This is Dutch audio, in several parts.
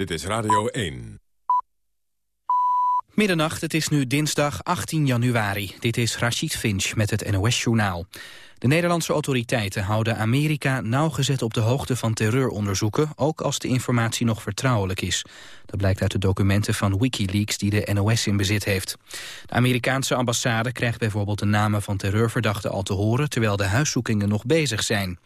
Dit is Radio 1. Middernacht, het is nu dinsdag 18 januari. Dit is Rachid Finch met het NOS-journaal. De Nederlandse autoriteiten houden Amerika nauwgezet op de hoogte van terreuronderzoeken, ook als de informatie nog vertrouwelijk is. Dat blijkt uit de documenten van Wikileaks die de NOS in bezit heeft. De Amerikaanse ambassade krijgt bijvoorbeeld de namen van terreurverdachten al te horen, terwijl de huiszoekingen nog bezig zijn.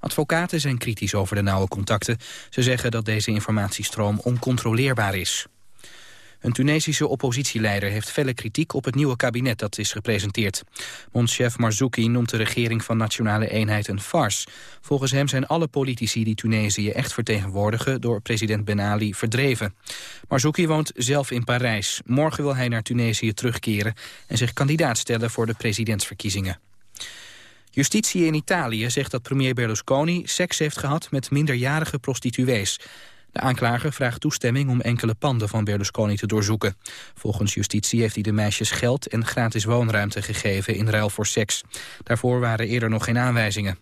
Advocaten zijn kritisch over de nauwe contacten. Ze zeggen dat deze informatiestroom oncontroleerbaar is. Een Tunesische oppositieleider heeft felle kritiek op het nieuwe kabinet dat is gepresenteerd. Monschef Marzouki noemt de regering van Nationale Eenheid een farce. Volgens hem zijn alle politici die Tunesië echt vertegenwoordigen door president Ben Ali verdreven. Marzouki woont zelf in Parijs. Morgen wil hij naar Tunesië terugkeren en zich kandidaat stellen voor de presidentsverkiezingen. Justitie in Italië zegt dat premier Berlusconi seks heeft gehad met minderjarige prostituees. De aanklager vraagt toestemming om enkele panden van Berlusconi te doorzoeken. Volgens justitie heeft hij de meisjes geld en gratis woonruimte gegeven in ruil voor seks. Daarvoor waren eerder nog geen aanwijzingen.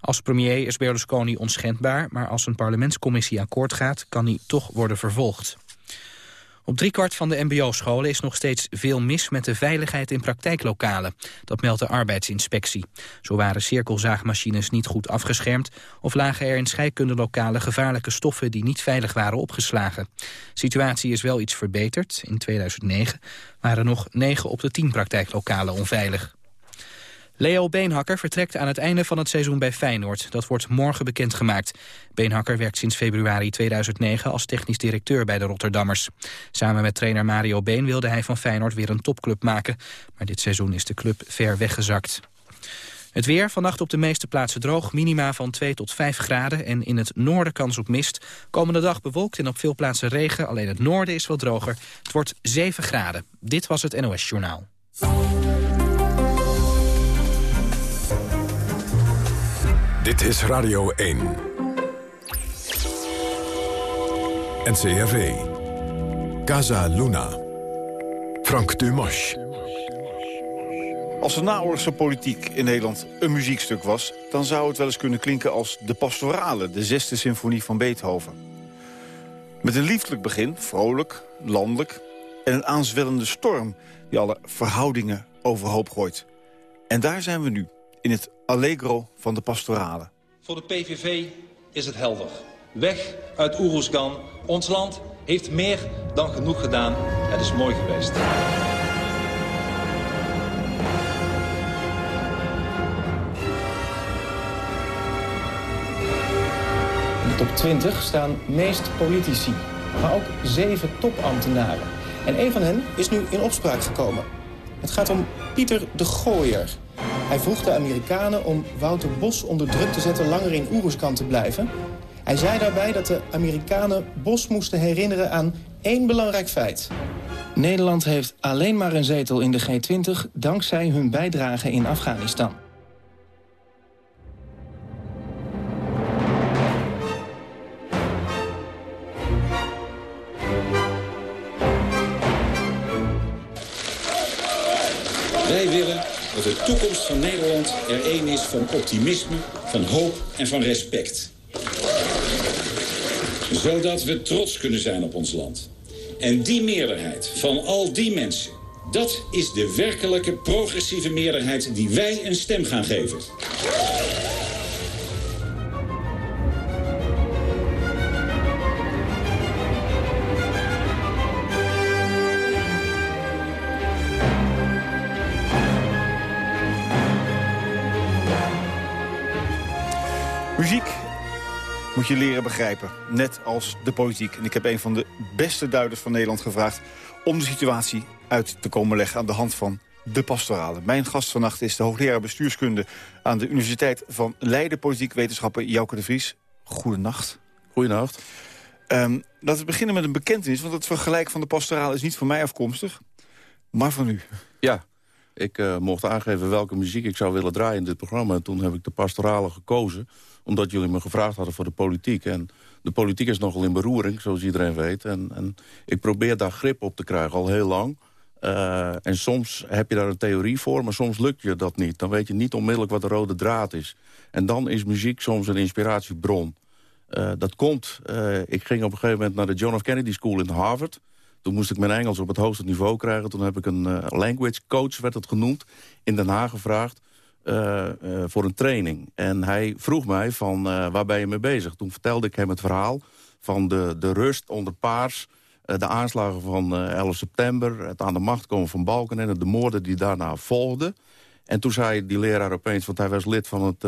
Als premier is Berlusconi onschendbaar, maar als een parlementscommissie akkoord gaat, kan hij toch worden vervolgd. Op driekwart van de mbo-scholen is nog steeds veel mis met de veiligheid in praktijklokalen. Dat meldt de arbeidsinspectie. Zo waren cirkelzaagmachines niet goed afgeschermd... of lagen er in scheikundelokalen gevaarlijke stoffen die niet veilig waren opgeslagen. De situatie is wel iets verbeterd. In 2009 waren nog 9 op de 10 praktijklokalen onveilig. Leo Beenhakker vertrekt aan het einde van het seizoen bij Feyenoord. Dat wordt morgen bekendgemaakt. Beenhakker werkt sinds februari 2009 als technisch directeur bij de Rotterdammers. Samen met trainer Mario Been wilde hij van Feyenoord weer een topclub maken. Maar dit seizoen is de club ver weggezakt. Het weer, vannacht op de meeste plaatsen droog, minima van 2 tot 5 graden... en in het noorden kans op mist. Komende dag bewolkt en op veel plaatsen regen, alleen het noorden is wat droger. Het wordt 7 graden. Dit was het NOS Journaal. Dit is Radio 1. NCRV. Casa Luna. Frank Dumas. Als de naoorlogse politiek in Nederland een muziekstuk was... dan zou het wel eens kunnen klinken als de pastorale... de zesde symfonie van Beethoven. Met een lieflijk begin, vrolijk, landelijk... en een aanzwellende storm die alle verhoudingen overhoop gooit. En daar zijn we nu, in het allegro van de pastorale. Voor de PVV is het helder. Weg uit Oeroesgan. Ons land heeft meer dan genoeg gedaan. Het is mooi geweest. In de top 20 staan meest politici, maar ook zeven topambtenaren. En een van hen is nu in opspraak gekomen. Het gaat om Pieter de Gooier. Hij vroeg de Amerikanen om Wouter Bos onder druk te zetten langer in Oeruzkan te blijven. Hij zei daarbij dat de Amerikanen Bos moesten herinneren aan één belangrijk feit. Nederland heeft alleen maar een zetel in de G20 dankzij hun bijdrage in Afghanistan. De toekomst van Nederland er één is van optimisme, van hoop en van respect. Zodat we trots kunnen zijn op ons land. En die meerderheid van al die mensen, dat is de werkelijke progressieve meerderheid die wij een stem gaan geven. Moet je leren begrijpen, net als de politiek. En ik heb een van de beste duiders van Nederland gevraagd... om de situatie uit te komen leggen aan de hand van de pastorale. Mijn gast vannacht is de hoogleraar bestuurskunde... aan de Universiteit van Leiden, politiek wetenschappen Jouke de Vries. Goedenacht. Goedenacht. Um, laten we beginnen met een bekentenis, want het vergelijk van de pastorale is niet van mij afkomstig, maar van u. Ja, ik uh, mocht aangeven welke muziek ik zou willen draaien in dit programma. En toen heb ik de pastorale gekozen omdat jullie me gevraagd hadden voor de politiek. En de politiek is nogal in beroering, zoals iedereen weet. En, en ik probeer daar grip op te krijgen, al heel lang. Uh, en soms heb je daar een theorie voor, maar soms lukt je dat niet. Dan weet je niet onmiddellijk wat de rode draad is. En dan is muziek soms een inspiratiebron. dat komt, ik ging op een gegeven moment naar de John F. Kennedy School in Harvard. Toen moest ik mijn Engels op het hoogste niveau krijgen. Toen heb ik een language coach, werd het genoemd, in Den Haag gevraagd. Voor een training. En hij vroeg mij van waar ben je mee bezig? Toen vertelde ik hem het verhaal van de, de rust onder paars... de aanslagen van 11 september, het aan de macht komen van Balken... en de moorden die daarna volgden. En toen zei die leraar opeens, want hij was lid van het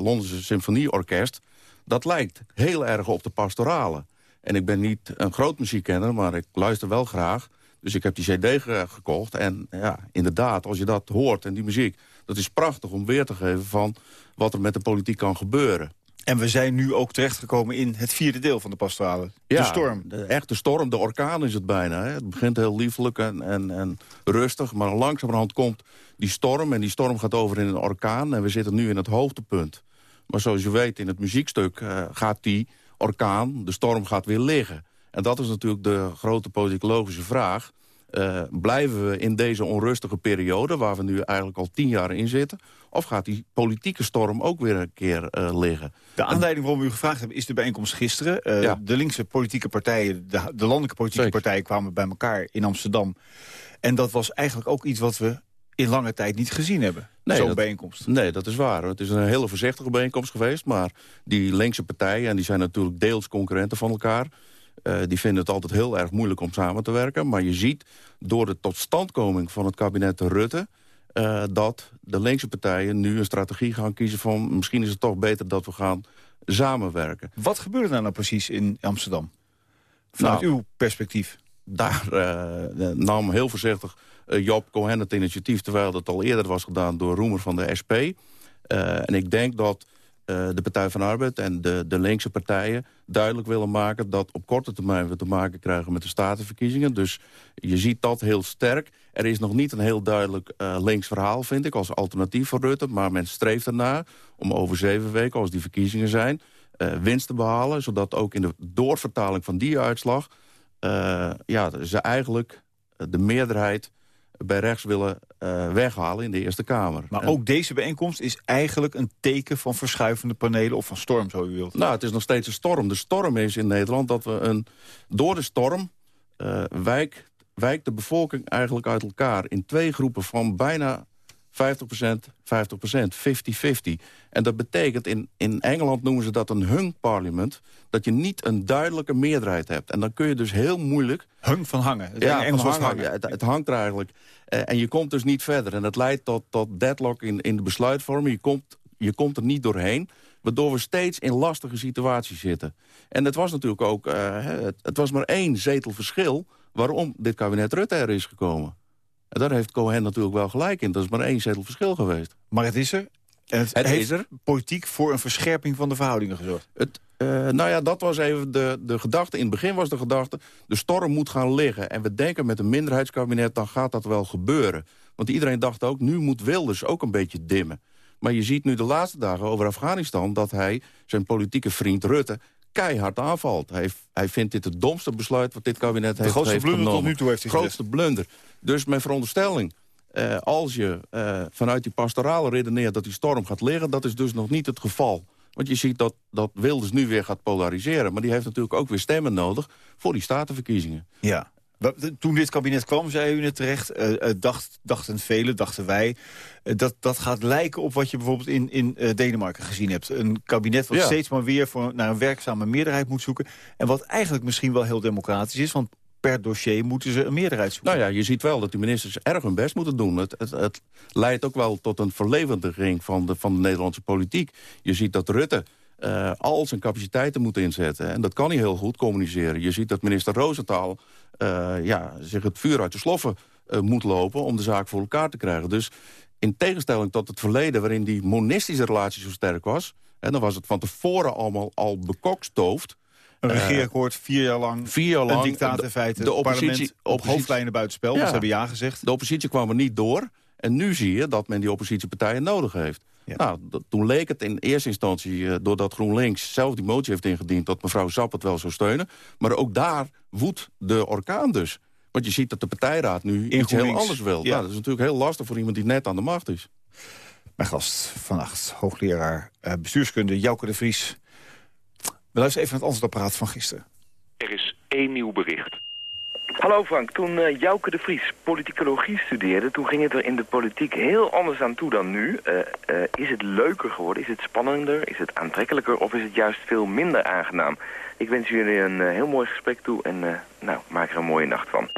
Londense Symfonieorkest... dat lijkt heel erg op de pastorale. En ik ben niet een groot muziekkenner, maar ik luister wel graag. Dus ik heb die cd gekocht. En ja, inderdaad, als je dat hoort en die muziek... dat is prachtig om weer te geven van wat er met de politiek kan gebeuren. En we zijn nu ook terechtgekomen in het vierde deel van de pastorale. Ja, de storm. De echte storm, de orkaan is het bijna. Hè. Het begint heel liefelijk en, en, en rustig. Maar langzamerhand komt die storm. En die storm gaat over in een orkaan. En we zitten nu in het hoogtepunt. Maar zoals je weet, in het muziekstuk uh, gaat die orkaan, de storm gaat weer liggen. En dat is natuurlijk de grote politicologische vraag. Uh, blijven we in deze onrustige periode, waar we nu eigenlijk al tien jaar in zitten... of gaat die politieke storm ook weer een keer uh, liggen? De aanleiding waarom we u gevraagd hebben is de bijeenkomst gisteren. Uh, ja. De linkse politieke partijen, de, de landelijke politieke Zeker. partijen... kwamen bij elkaar in Amsterdam. En dat was eigenlijk ook iets wat we in lange tijd niet gezien hebben. Nee, Zo'n bijeenkomst. Nee, dat is waar. Het is een hele voorzichtige bijeenkomst geweest. Maar die linkse partijen, en die zijn natuurlijk deels concurrenten van elkaar... Uh, die vinden het altijd heel erg moeilijk om samen te werken. Maar je ziet door de totstandkoming van het kabinet Rutte... Uh, dat de linkse partijen nu een strategie gaan kiezen van... misschien is het toch beter dat we gaan samenwerken. Wat gebeurde daar nou precies in Amsterdam? Vanuit nou, uw perspectief. Daar uh, nam heel voorzichtig Job Cohen het initiatief... terwijl dat al eerder was gedaan door Roemer van de SP. en ik denk dat uh, de Partij van Arbeid en de, de linkse partijen duidelijk willen maken... dat op korte termijn we te maken krijgen met de statenverkiezingen. Dus je ziet dat heel sterk. Er is nog niet een heel duidelijk uh, links verhaal, vind ik, als alternatief voor Rutte. Maar men streeft ernaar om over zeven weken, als die verkiezingen zijn... Uh, winst te behalen, zodat ook in de doorvertaling van die uitslag... ja, ze eigenlijk de meerderheid bij rechts willen uh, weghalen in de Eerste Kamer. Maar ook deze bijeenkomst is eigenlijk een teken van verschuivende panelen... of van storm, zo u wilt. Nou, het is nog steeds een storm. De storm is in Nederland dat we een... Door de storm uh, wijk, wijkt de bevolking eigenlijk uit elkaar... in twee groepen van bijna 50%, 50%, 50-50. En dat betekent, in, in Engeland noemen ze dat een hung parliament... dat je niet een duidelijke meerderheid hebt. En dan kun je dus heel moeilijk... Hung van hangen. Het ja, Engels hangen. Ja, het, het, hangt er eigenlijk. Uh, en je komt dus niet verder. En dat leidt tot, tot deadlock in, in de besluitvorming. Je komt, je komt er niet doorheen waardoor we steeds in lastige situaties zitten. En het was natuurlijk ook, uh, het, het was maar één zetelverschil... waarom dit kabinet Rutte er is gekomen. En daar heeft Cohen natuurlijk wel gelijk in. Dat is maar één zetel verschil geweest. Maar het is er. En het, het heeft is er. politiek voor een verscherping van de verhoudingen gezorgd. Het, uh, nou ja, dat was even de, de gedachte. In het begin was de gedachte, de storm moet gaan liggen. En we denken met een minderheidskabinet, dan gaat dat wel gebeuren. Want iedereen dacht ook, nu moet Wilders ook een beetje dimmen. Maar je ziet nu de laatste dagen over Afghanistan... dat hij zijn politieke vriend Rutte keihard aanvalt. Hij, hij vindt dit het domste besluit wat dit kabinet heeft, genomen. De grootste blunder tot nu toe heeft hij grootste blunder. Dus mijn veronderstelling, uh, als je uh, vanuit die pastorale redeneert dat die storm gaat liggen... dat is dus nog niet het geval. Want je ziet dat, dat Wilders nu weer gaat polariseren. Maar die heeft natuurlijk ook weer stemmen nodig voor die statenverkiezingen. Ja. Toen dit kabinet kwam, zei u het terecht, uh, dacht, dachten velen, dachten wij... Uh, dat dat gaat lijken op wat je bijvoorbeeld in, in Denemarken gezien hebt. Een kabinet wat ja. steeds maar weer voor, naar een werkzame meerderheid moet zoeken. En wat eigenlijk misschien wel heel democratisch is... want per dossier moeten ze een meerderheid zoeken. Nou ja, je ziet wel dat de ministers erg hun best moeten doen. Het, het, het leidt ook wel tot een verlevendiging van de, van de Nederlandse politiek. Je ziet dat Rutte uh, al zijn capaciteiten moet inzetten. En dat kan hij heel goed communiceren. Je ziet dat minister Roosentaal ja, zich het vuur uit de sloffen uh, moet lopen... om de zaak voor elkaar te krijgen. Dus in tegenstelling tot het verleden... waarin die monistische relatie zo sterk was... en dan was het van tevoren allemaal al bekokstoofd... Een regeerakkoord vier jaar lang, vier jaar lang een dictaat in feite. De oppositie, op oppositie, hoofdlijnen buitenspel, ja. ze hebben ja gezegd. De oppositie kwam er niet door. En nu zie je dat men die oppositiepartijen nodig heeft. Ja. Nou, toen leek het in eerste instantie, uh, doordat GroenLinks zelf die motie heeft ingediend... dat mevrouw Zap het wel zou steunen. Maar ook daar woedt de orkaan dus. Want je ziet dat de partijraad nu in iets heel anders wil. Ja. Nou, dat is natuurlijk heel lastig voor iemand die net aan de macht is. Mijn gast vannacht, hoogleraar uh, bestuurskunde Jouke de Vries. We luisteren even naar het antwoordapparaat van gisteren. Er is één nieuw bericht. Hallo Frank, toen uh, Jouke de Vries politicologie studeerde... toen ging het er in de politiek heel anders aan toe dan nu. Uh, uh, is het leuker geworden? Is het spannender? Is het aantrekkelijker? Of is het juist veel minder aangenaam? Ik wens jullie een heel mooi gesprek toe en nou, maak er een mooie nacht van.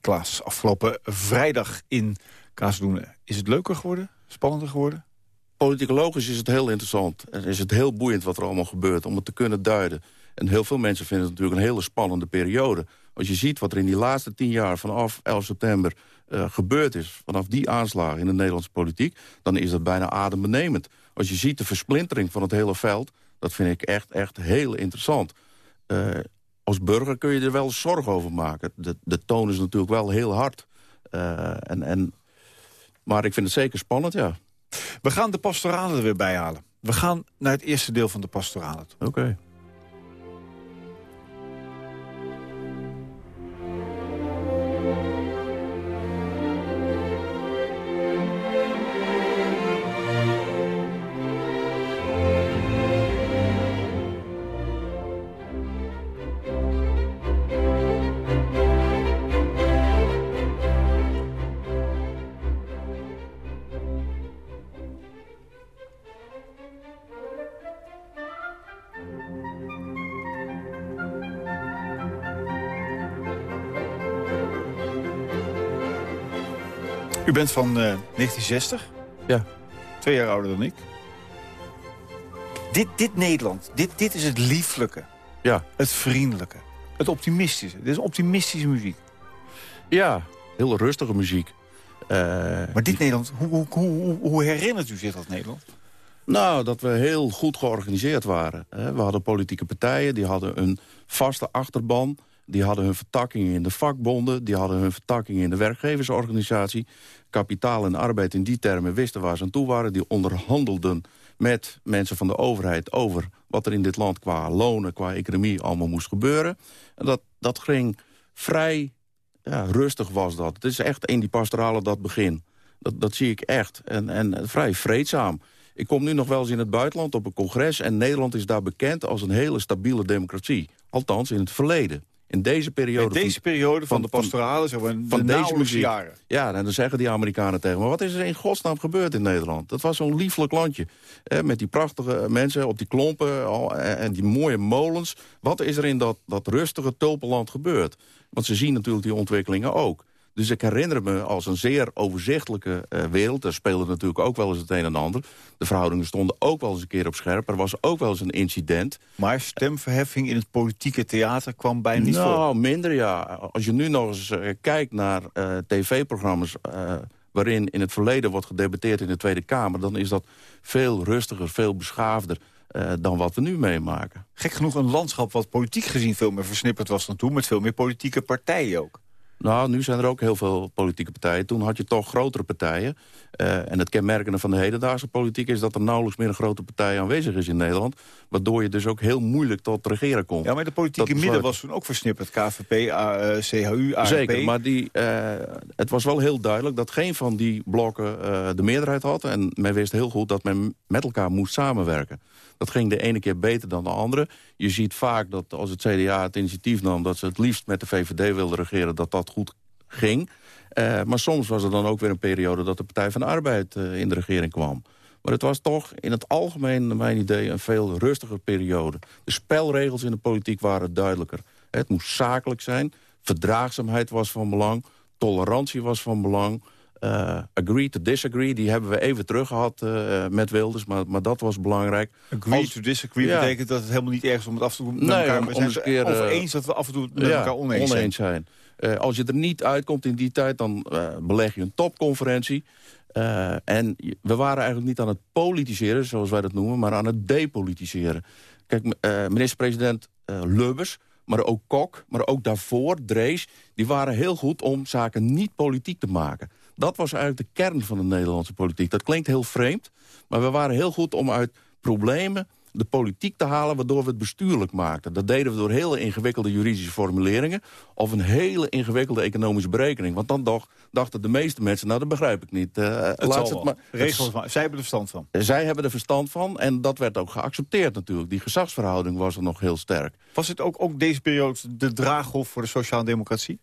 Klaas, afgelopen vrijdag in Kaasdoenen. Is het leuker geworden? Spannender geworden? Politicologisch is het heel interessant. En is het heel boeiend wat er allemaal gebeurt om het te kunnen duiden. En heel veel mensen vinden het natuurlijk een hele spannende periode. Als je ziet wat er in die laatste tien jaar vanaf 11 september uh, gebeurd is... vanaf die aanslagen in de Nederlandse politiek... dan is dat bijna adembenemend. Als je ziet de versplintering van het hele veld... dat vind ik echt, echt heel interessant. Uh, als burger kun je er wel zorgen over maken. De, de toon is natuurlijk wel heel hard. Uh, en, en, maar ik vind het zeker spannend, ja. We gaan de pastorale er weer bij halen. We gaan naar het eerste deel van de pastorale. Oké. Okay. U bent van uh, 1960? Ja. Twee jaar ouder dan ik. Dit, dit Nederland, dit, dit is het lieflijke. Ja. Het vriendelijke. Het optimistische. Dit is optimistische muziek. Ja, heel rustige muziek. Uh, maar dit Nederland, hoe, hoe, hoe, hoe herinnert u zich dat Nederland? Nou, dat we heel goed georganiseerd waren. We hadden politieke partijen, die hadden een vaste achterban... Die hadden hun vertakkingen in de vakbonden. Die hadden hun vertakkingen in de werkgeversorganisatie. Kapitaal en arbeid in die termen wisten waar ze aan toe waren. Die onderhandelden met mensen van de overheid over wat er in dit land qua lonen, qua economie allemaal moest gebeuren. En dat, dat ging vrij ja, rustig was dat. Het is echt in die pastorale dat begin. Dat, dat zie ik echt. En, en vrij vreedzaam. Ik kom nu nog wel eens in het buitenland op een congres... en Nederland is daar bekend als een hele stabiele democratie. Althans, in het verleden in deze periode... In deze periode van, de pastorale, zeg maar, van de deze muziek, jaren. Ja, en dan zeggen die Amerikanen tegen me... wat is er in godsnaam gebeurd in Nederland? Dat was zo'n lieflijk landje. met die prachtige mensen op die klompen en die mooie molens. Wat is er in dat, dat rustige tulpenland gebeurd? Want ze zien natuurlijk die ontwikkelingen ook. Dus ik herinner me als een zeer overzichtelijke uh, wereld. Daar speelde natuurlijk ook wel eens het een en ander. De verhoudingen stonden ook wel eens een keer op scherp. Er was ook wel eens een incident. Maar stemverheffing in het politieke theater kwam bijna niet nou, voor. Nou, minder ja. Als je nu nog eens uh, kijkt naar uh, tv-programma's... waarin in het verleden wordt gedebatteerd in de Tweede Kamer... dan is dat veel rustiger, veel beschaafder... Uh, dan wat we nu meemaken. Gek genoeg een landschap wat politiek gezien veel meer versnipperd was dan toen... met veel meer politieke partijen ook. Nou, nu zijn er ook heel veel politieke partijen. Toen had je toch grotere partijen. Uh, en het kenmerkende van de hedendaagse politiek is dat er nauwelijks meer een grote partij aanwezig is in Nederland. Waardoor je dus ook heel moeilijk tot regeren komt. Ja, maar de politieke midden was toen ook versnipperd. KVP, uh, CHU, ARP. Zeker, maar die, uh, het was wel heel duidelijk dat geen van die blokken de meerderheid had. En men wist heel goed dat men met elkaar moest samenwerken. Dat ging de ene keer beter dan de andere. Je ziet vaak dat als het CDA het initiatief nam... dat ze het liefst met de VVD wilden regeren, dat dat goed ging. Uh, maar soms was er dan ook weer een periode dat de Partij van de Arbeid uh, in de regering kwam. Maar het was toch in het algemeen, naar mijn idee, een veel rustiger periode. De spelregels in de politiek waren duidelijker. Het moest zakelijk zijn, verdraagzaamheid was van belang... tolerantie was van belang... Uh, agree to disagree, die hebben we even terug gehad uh, met Wilders, maar, maar dat was belangrijk. Agree Als, to disagree ja. betekent dat het helemaal niet erg is om het af te doen met nee, elkaar. Om, om zijn keer, over eens dat we af en toe met ja, elkaar oneens, oneens zijn. zijn. Uh, als je er niet uitkomt in die tijd, dan beleg je een topconferentie. en we waren eigenlijk niet aan het politiseren, zoals wij dat noemen, maar aan het depolitiseren. Kijk, minister-president Lubbers maar ook Kok, maar ook daarvoor, Drees... die waren heel goed om zaken niet politiek te maken. Dat was eigenlijk de kern van de Nederlandse politiek. Dat klinkt heel vreemd, maar we waren heel goed om uit problemen de politiek te halen... waardoor we het bestuurlijk maakten. Dat deden we door hele ingewikkelde juridische formuleringen... of een hele ingewikkelde economische berekening. Want dan dacht, dachten de meeste mensen, nou dat begrijp ik niet. Uh, het laat het maar, Regels, zij hebben er verstand van. Zij hebben er verstand van en dat werd ook geaccepteerd natuurlijk. Die gezagsverhouding was er nog heel sterk. Was het ook, ook deze periode de draaghof voor de sociale democratie?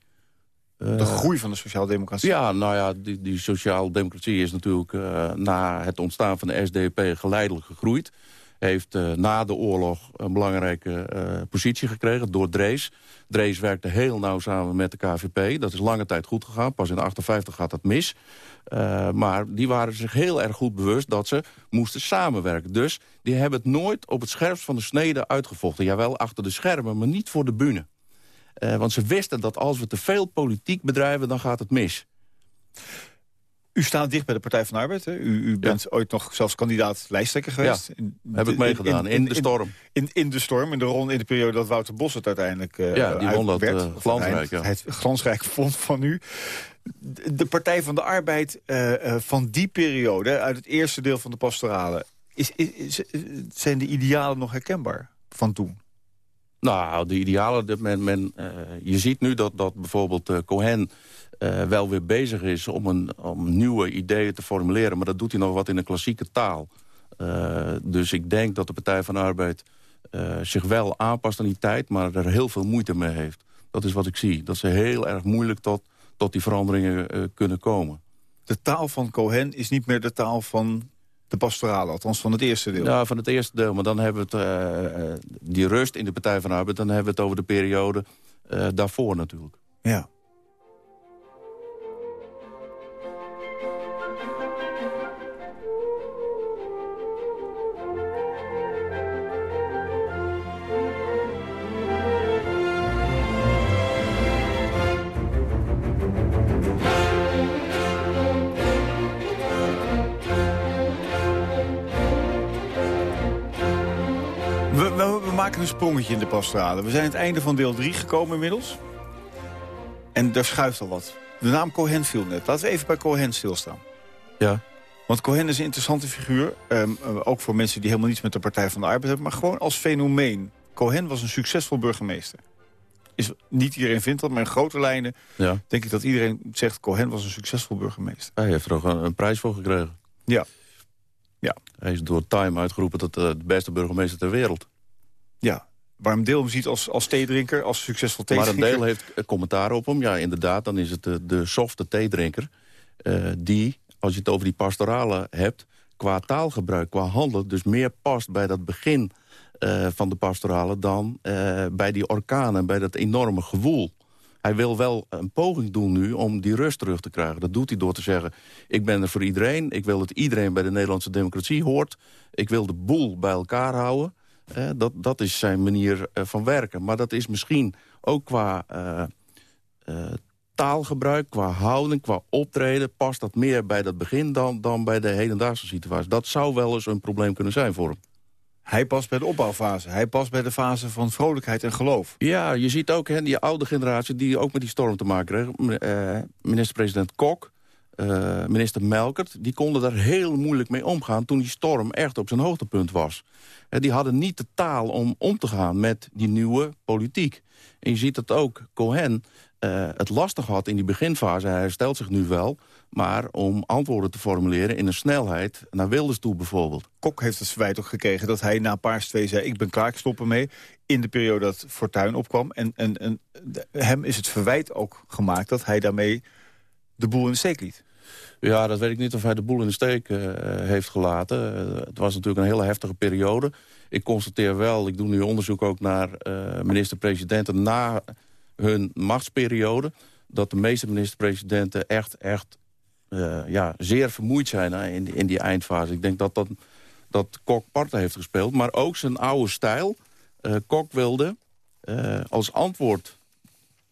De eh, groei van de sociaaldemocratie? Ja, nou ja, die, die sociaaldemocratie is natuurlijk uh, na het ontstaan van de SDP geleidelijk gegroeid. Heeft uh, na de oorlog een belangrijke positie gekregen door Drees. Drees werkte heel nauw samen met de KVP. Dat is lange tijd goed gegaan. Pas in 58 gaat dat mis. maar die waren zich heel erg goed bewust dat ze moesten samenwerken. Dus die hebben het nooit op het scherpst van de snede uitgevochten. Jawel, achter de schermen, maar niet voor de bühne. Uh, want ze wisten dat als we te veel politiek bedrijven, dan gaat het mis. U staat dicht bij de Partij van de Arbeid. Hè? U, u bent ooit nog zelfs kandidaat lijsttrekker geweest. Ja, heb ik meegedaan, in, in, in, de storm. In, in, de storm, in de ronde, in de periode dat Wouter Bos het uiteindelijk uh, Ja, die won dat uh, glansrijk. Ja. Het glansrijk vond van u. De Partij van de Arbeid uh, van die periode, uit het eerste deel van de pastorale... Is, is, zijn de idealen nog herkenbaar van toen? Nou, de idealen, men, men, uh, je ziet nu dat, dat bijvoorbeeld uh, Cohen uh, wel weer bezig is om, een, om nieuwe ideeën te formuleren. Maar dat doet hij nog wat in een klassieke taal. dus ik denk dat de Partij van de Arbeid zich wel aanpast aan die tijd... maar er heel veel moeite mee heeft. Dat is wat ik zie. Dat ze heel erg moeilijk tot, tot die veranderingen kunnen komen. De taal van Cohen is niet meer de taal van de pastorale, althans van het eerste deel. Ja, van het eerste deel. Maar dan hebben we het, uh, die rust in de Partij van de Arbeid... dan hebben we het over de periode uh, daarvoor natuurlijk. Ja. Maken een sprongetje in de pastorale. We zijn aan het einde van deel 3 gekomen inmiddels. En daar schuift al wat. De naam Cohen viel net. Laten we even bij Cohen stilstaan. Ja. Want Cohen is een interessante figuur. Ehm, eh, ook voor mensen die helemaal niets met de Partij van de Arbeid hebben. Maar gewoon als fenomeen. Cohen was een succesvol burgemeester. Is, niet iedereen vindt dat, maar in grote lijnen... Ja. denk ik dat iedereen zegt... Cohen was een succesvol burgemeester. Hij heeft er ook een, een prijs voor gekregen. Ja. ja. Hij is door Time uitgeroepen tot de beste burgemeester ter wereld. Ja, waarom Deel hem ziet als, als theedrinker, als succesvol theedrinker. Maar een deel heeft commentaar op hem. Ja, inderdaad, dan is het de, de softe theedrinker... Uh, die, als je het over die pastorale hebt... qua taalgebruik, qua handelen... dus meer past bij dat begin uh, van de pastorale... dan uh, bij die orkanen, bij dat enorme gewoel. Hij wil wel een poging doen nu om die rust terug te krijgen. Dat doet hij door te zeggen, ik ben er voor iedereen. Ik wil dat iedereen bij de Nederlandse democratie hoort. Ik wil de boel bij elkaar houden dat, dat is zijn manier eh, van werken. Maar dat is misschien ook qua eh, eh, taalgebruik, qua houding, qua optreden... past dat meer bij dat begin dan, dan bij de hedendaagse situatie. Dat zou wel eens een probleem kunnen zijn voor hem. Hij past bij de opbouwfase. Hij past bij de fase van vrolijkheid en geloof. Ja, je ziet ook hè, die oude generatie die ook met die storm te maken kreeg. Minister-president Kok, uh, minister Melkert... die konden daar heel moeilijk mee omgaan toen die storm echt op zijn hoogtepunt was. Uh, die hadden niet de taal om om te gaan met die nieuwe politiek. En je ziet dat ook Cohen uh, het lastig had in die beginfase. Hij herstelt zich nu wel, maar om antwoorden te formuleren... in een snelheid naar Wilders toe bijvoorbeeld. Kok heeft het verwijt ook gekregen dat hij na Paars 2 zei... ik ben klaar, ik stop in de periode dat Fortuyn opkwam. En, en, en hem is het verwijt ook gemaakt dat hij daarmee de boel in de steek liet. Ja, dat weet ik niet of hij de boel in de steek uh, heeft gelaten. Uh, het was natuurlijk een hele heftige periode. Ik constateer wel, ik doe nu onderzoek ook naar uh, minister-presidenten... na hun machtsperiode, dat de meeste minister-presidenten echt, echt ja, zeer vermoeid zijn in, in die eindfase. Ik denk dat, dat, dat Kok parten heeft gespeeld, maar ook zijn oude stijl. Kok wilde als antwoord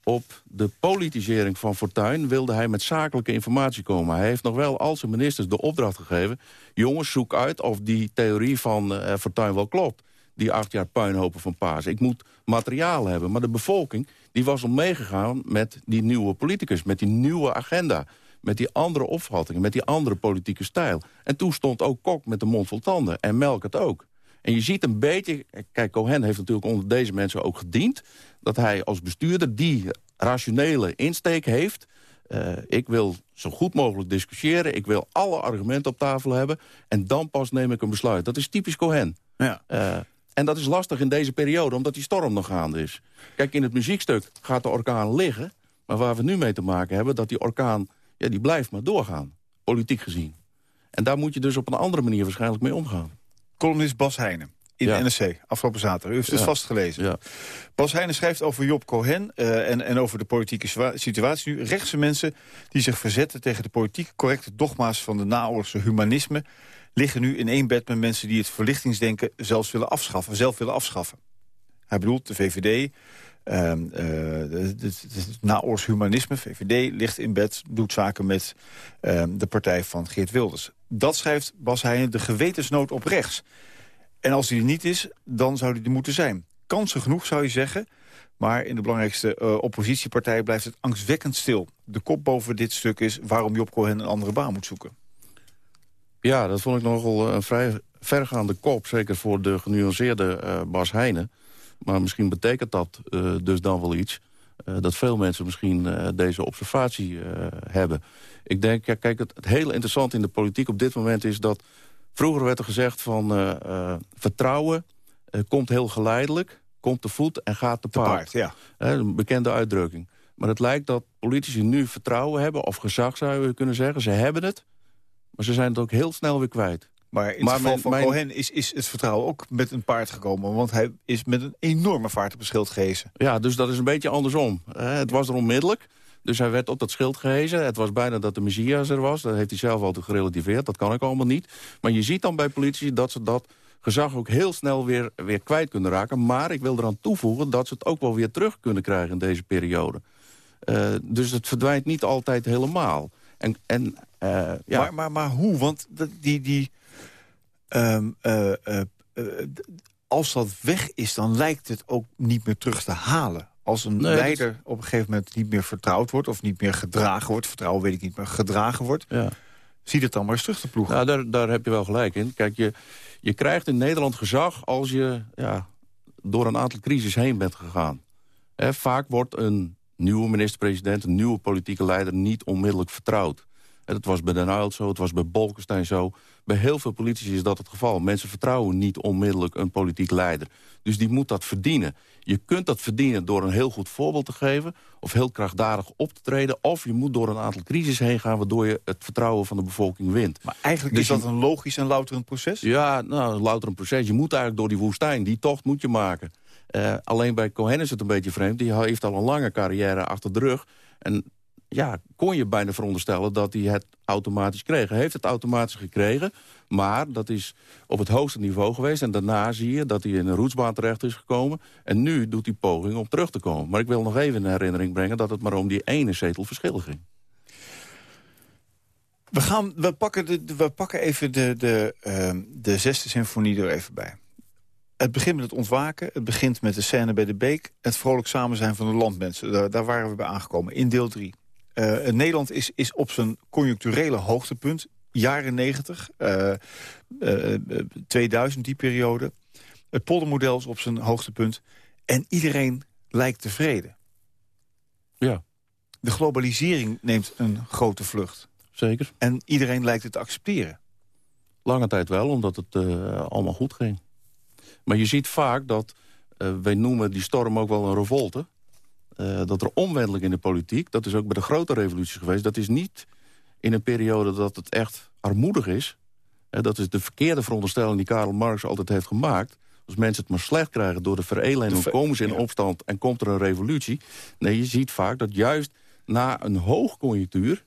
op de politisering van Fortuyn wilde hij met zakelijke informatie komen. Hij heeft nog wel al zijn ministers de opdracht gegeven... jongens, zoek uit of die theorie van uh, Fortuyn wel klopt. Die acht jaar puinhopen van Paas. Ik moet materiaal hebben. Maar de bevolking die was om meegegaan met die nieuwe politicus... met die nieuwe agenda, met die andere opvattingen... met die andere politieke stijl. En toen stond ook Kok met de mond vol tanden. En Melk het ook. En je ziet een beetje... Kijk, Cohen heeft natuurlijk onder deze mensen ook gediend... dat hij als bestuurder die rationele insteek heeft... Uh, ik wil zo goed mogelijk discussiëren. Ik wil alle argumenten op tafel hebben. En dan pas neem ik een besluit. Dat is typisch Cohen. Ja. Uh, en dat is lastig in deze periode, omdat die storm nog gaande is. Kijk, in het muziekstuk gaat de orkaan liggen. Maar waar we nu mee te maken hebben, dat die orkaan... Ja, die blijft maar doorgaan, politiek gezien. En daar moet je dus op een andere manier waarschijnlijk mee omgaan. Columnist Bas Heijnen in de NRC, afgelopen zaterdag. U heeft het dus vastgelezen. Ja. Bas Heijnen schrijft over Job Cohen uh, en, en over de politieke situatie nu. Rechtse mensen die zich verzetten tegen de politiek correcte dogma's van de naoorlogse humanisme... liggen nu in één bed met mensen die het verlichtingsdenken zelfs willen afschaffen, zelf willen afschaffen. Hij bedoelt de VVD, uh, het naoorlogs humanisme, VVD, ligt in bed, doet zaken met uh, de partij van Geert Wilders. Dat schrijft Bas Heijnen de gewetensnood op rechts. En als die er niet is, dan zou die er moeten zijn. Kansen genoeg, zou je zeggen. Maar in de belangrijkste uh, oppositiepartij blijft het angstwekkend stil. De kop boven dit stuk is waarom Job Cohen een andere baan moet zoeken. Ja, dat vond ik nogal een vrij vergaande kop. Zeker voor de genuanceerde uh, Bas Heijnen. Maar misschien betekent dat dus dan wel iets... Dat veel mensen misschien deze observatie hebben. Ik denk, ja, kijk, het, het hele interessante in de politiek op dit moment is dat... Vroeger werd er gezegd van uh, uh, vertrouwen uh, komt heel geleidelijk, komt te voet en gaat te paard. paard ja. een bekende uitdrukking. Maar het lijkt dat politici nu vertrouwen hebben, of gezag zou je kunnen zeggen. Ze hebben het, maar ze zijn het ook heel snel weer kwijt. Maar in het geval van mijn... Cohen is, is het vertrouwen ook met een paard gekomen. Want hij is met een enorme vaart op het schild gehezen. Ja, dus dat is een beetje andersom. het was er onmiddellijk. Dus hij werd op dat schild gehezen. Het was bijna dat de Messias er was. Dat heeft hij zelf altijd gerelativeerd. Dat kan ik allemaal niet. Maar je ziet dan bij politici dat ze dat gezag ook heel snel weer, weer kwijt kunnen raken. Maar ik wil eraan toevoegen dat ze het ook wel weer terug kunnen krijgen in deze periode. Uh, dus het verdwijnt niet altijd helemaal. En, en, uh, ja. maar, maar, maar hoe? Want die... die um, uh, als dat weg is, dan lijkt het ook niet meer terug te halen. Als een leider op een gegeven moment niet meer vertrouwd wordt... of niet meer gedragen wordt, vertrouwen weet ik niet, maar gedragen wordt... Ja. ziet het dan maar eens terug te ploegen. Ja, daar, daar heb je wel gelijk in. Kijk, je, je krijgt in Nederland gezag als je ja, door een aantal crisis heen bent gegaan. vaak wordt een nieuwe minister-president, een nieuwe politieke leider... niet onmiddellijk vertrouwd. Het was bij Den Uyl zo, het was bij Bolkestein zo. Bij heel veel politici is dat het geval. Mensen vertrouwen niet onmiddellijk een politiek leider. Dus die moet dat verdienen. Je kunt dat verdienen door een heel goed voorbeeld te geven... of heel krachtdadig op te treden... of je moet door een aantal crisis heen gaan... waardoor je het vertrouwen van de bevolking wint. Maar eigenlijk dus is dat een logisch en louterend proces? Ja, nou, een louterend proces. Je moet eigenlijk door die woestijn. Die tocht moet je maken. Uh, alleen bij Cohen is het een beetje vreemd. Die heeft al een lange carrière achter de rug. En ja, kon je bijna veronderstellen dat hij het automatisch kreeg. Hij heeft het automatisch gekregen, maar dat is op het hoogste niveau geweest. En daarna zie je dat hij in een roetsbaan terecht is gekomen. En nu doet hij poging om terug te komen. Maar ik wil nog even in herinnering brengen dat het maar om die ene zetel verschil ging. We, gaan, we, pakken, de, we pakken even de, de, uh, de zesde symfonie er even bij. Het begint met het ontwaken. Het begint met de scène bij de beek. Het vrolijk samen zijn van de landmensen. Daar, daar waren we bij aangekomen, in deel 3. Uh, Nederland is, is op zijn conjuncturele hoogtepunt. Jaren 90, uh, uh, 2000 die periode. Het poldermodel is op zijn hoogtepunt. En iedereen lijkt tevreden. Ja. De globalisering neemt een grote vlucht. Zeker. En iedereen lijkt het te accepteren. Lange tijd wel, omdat het allemaal goed ging. Maar je ziet vaak dat, wij noemen die storm ook wel een revolte... Uh, dat er omwenteling in de politiek, dat is ook bij de grote revoluties geweest... dat is niet in een periode dat het echt armoedig is. Uh, dat is de verkeerde veronderstelling die Karl Marx altijd heeft gemaakt. Als mensen het maar slecht krijgen door de veredeling... komen ze in opstand en komt er een revolutie. Nee, je ziet vaak dat juist na een hoogconjunctuur...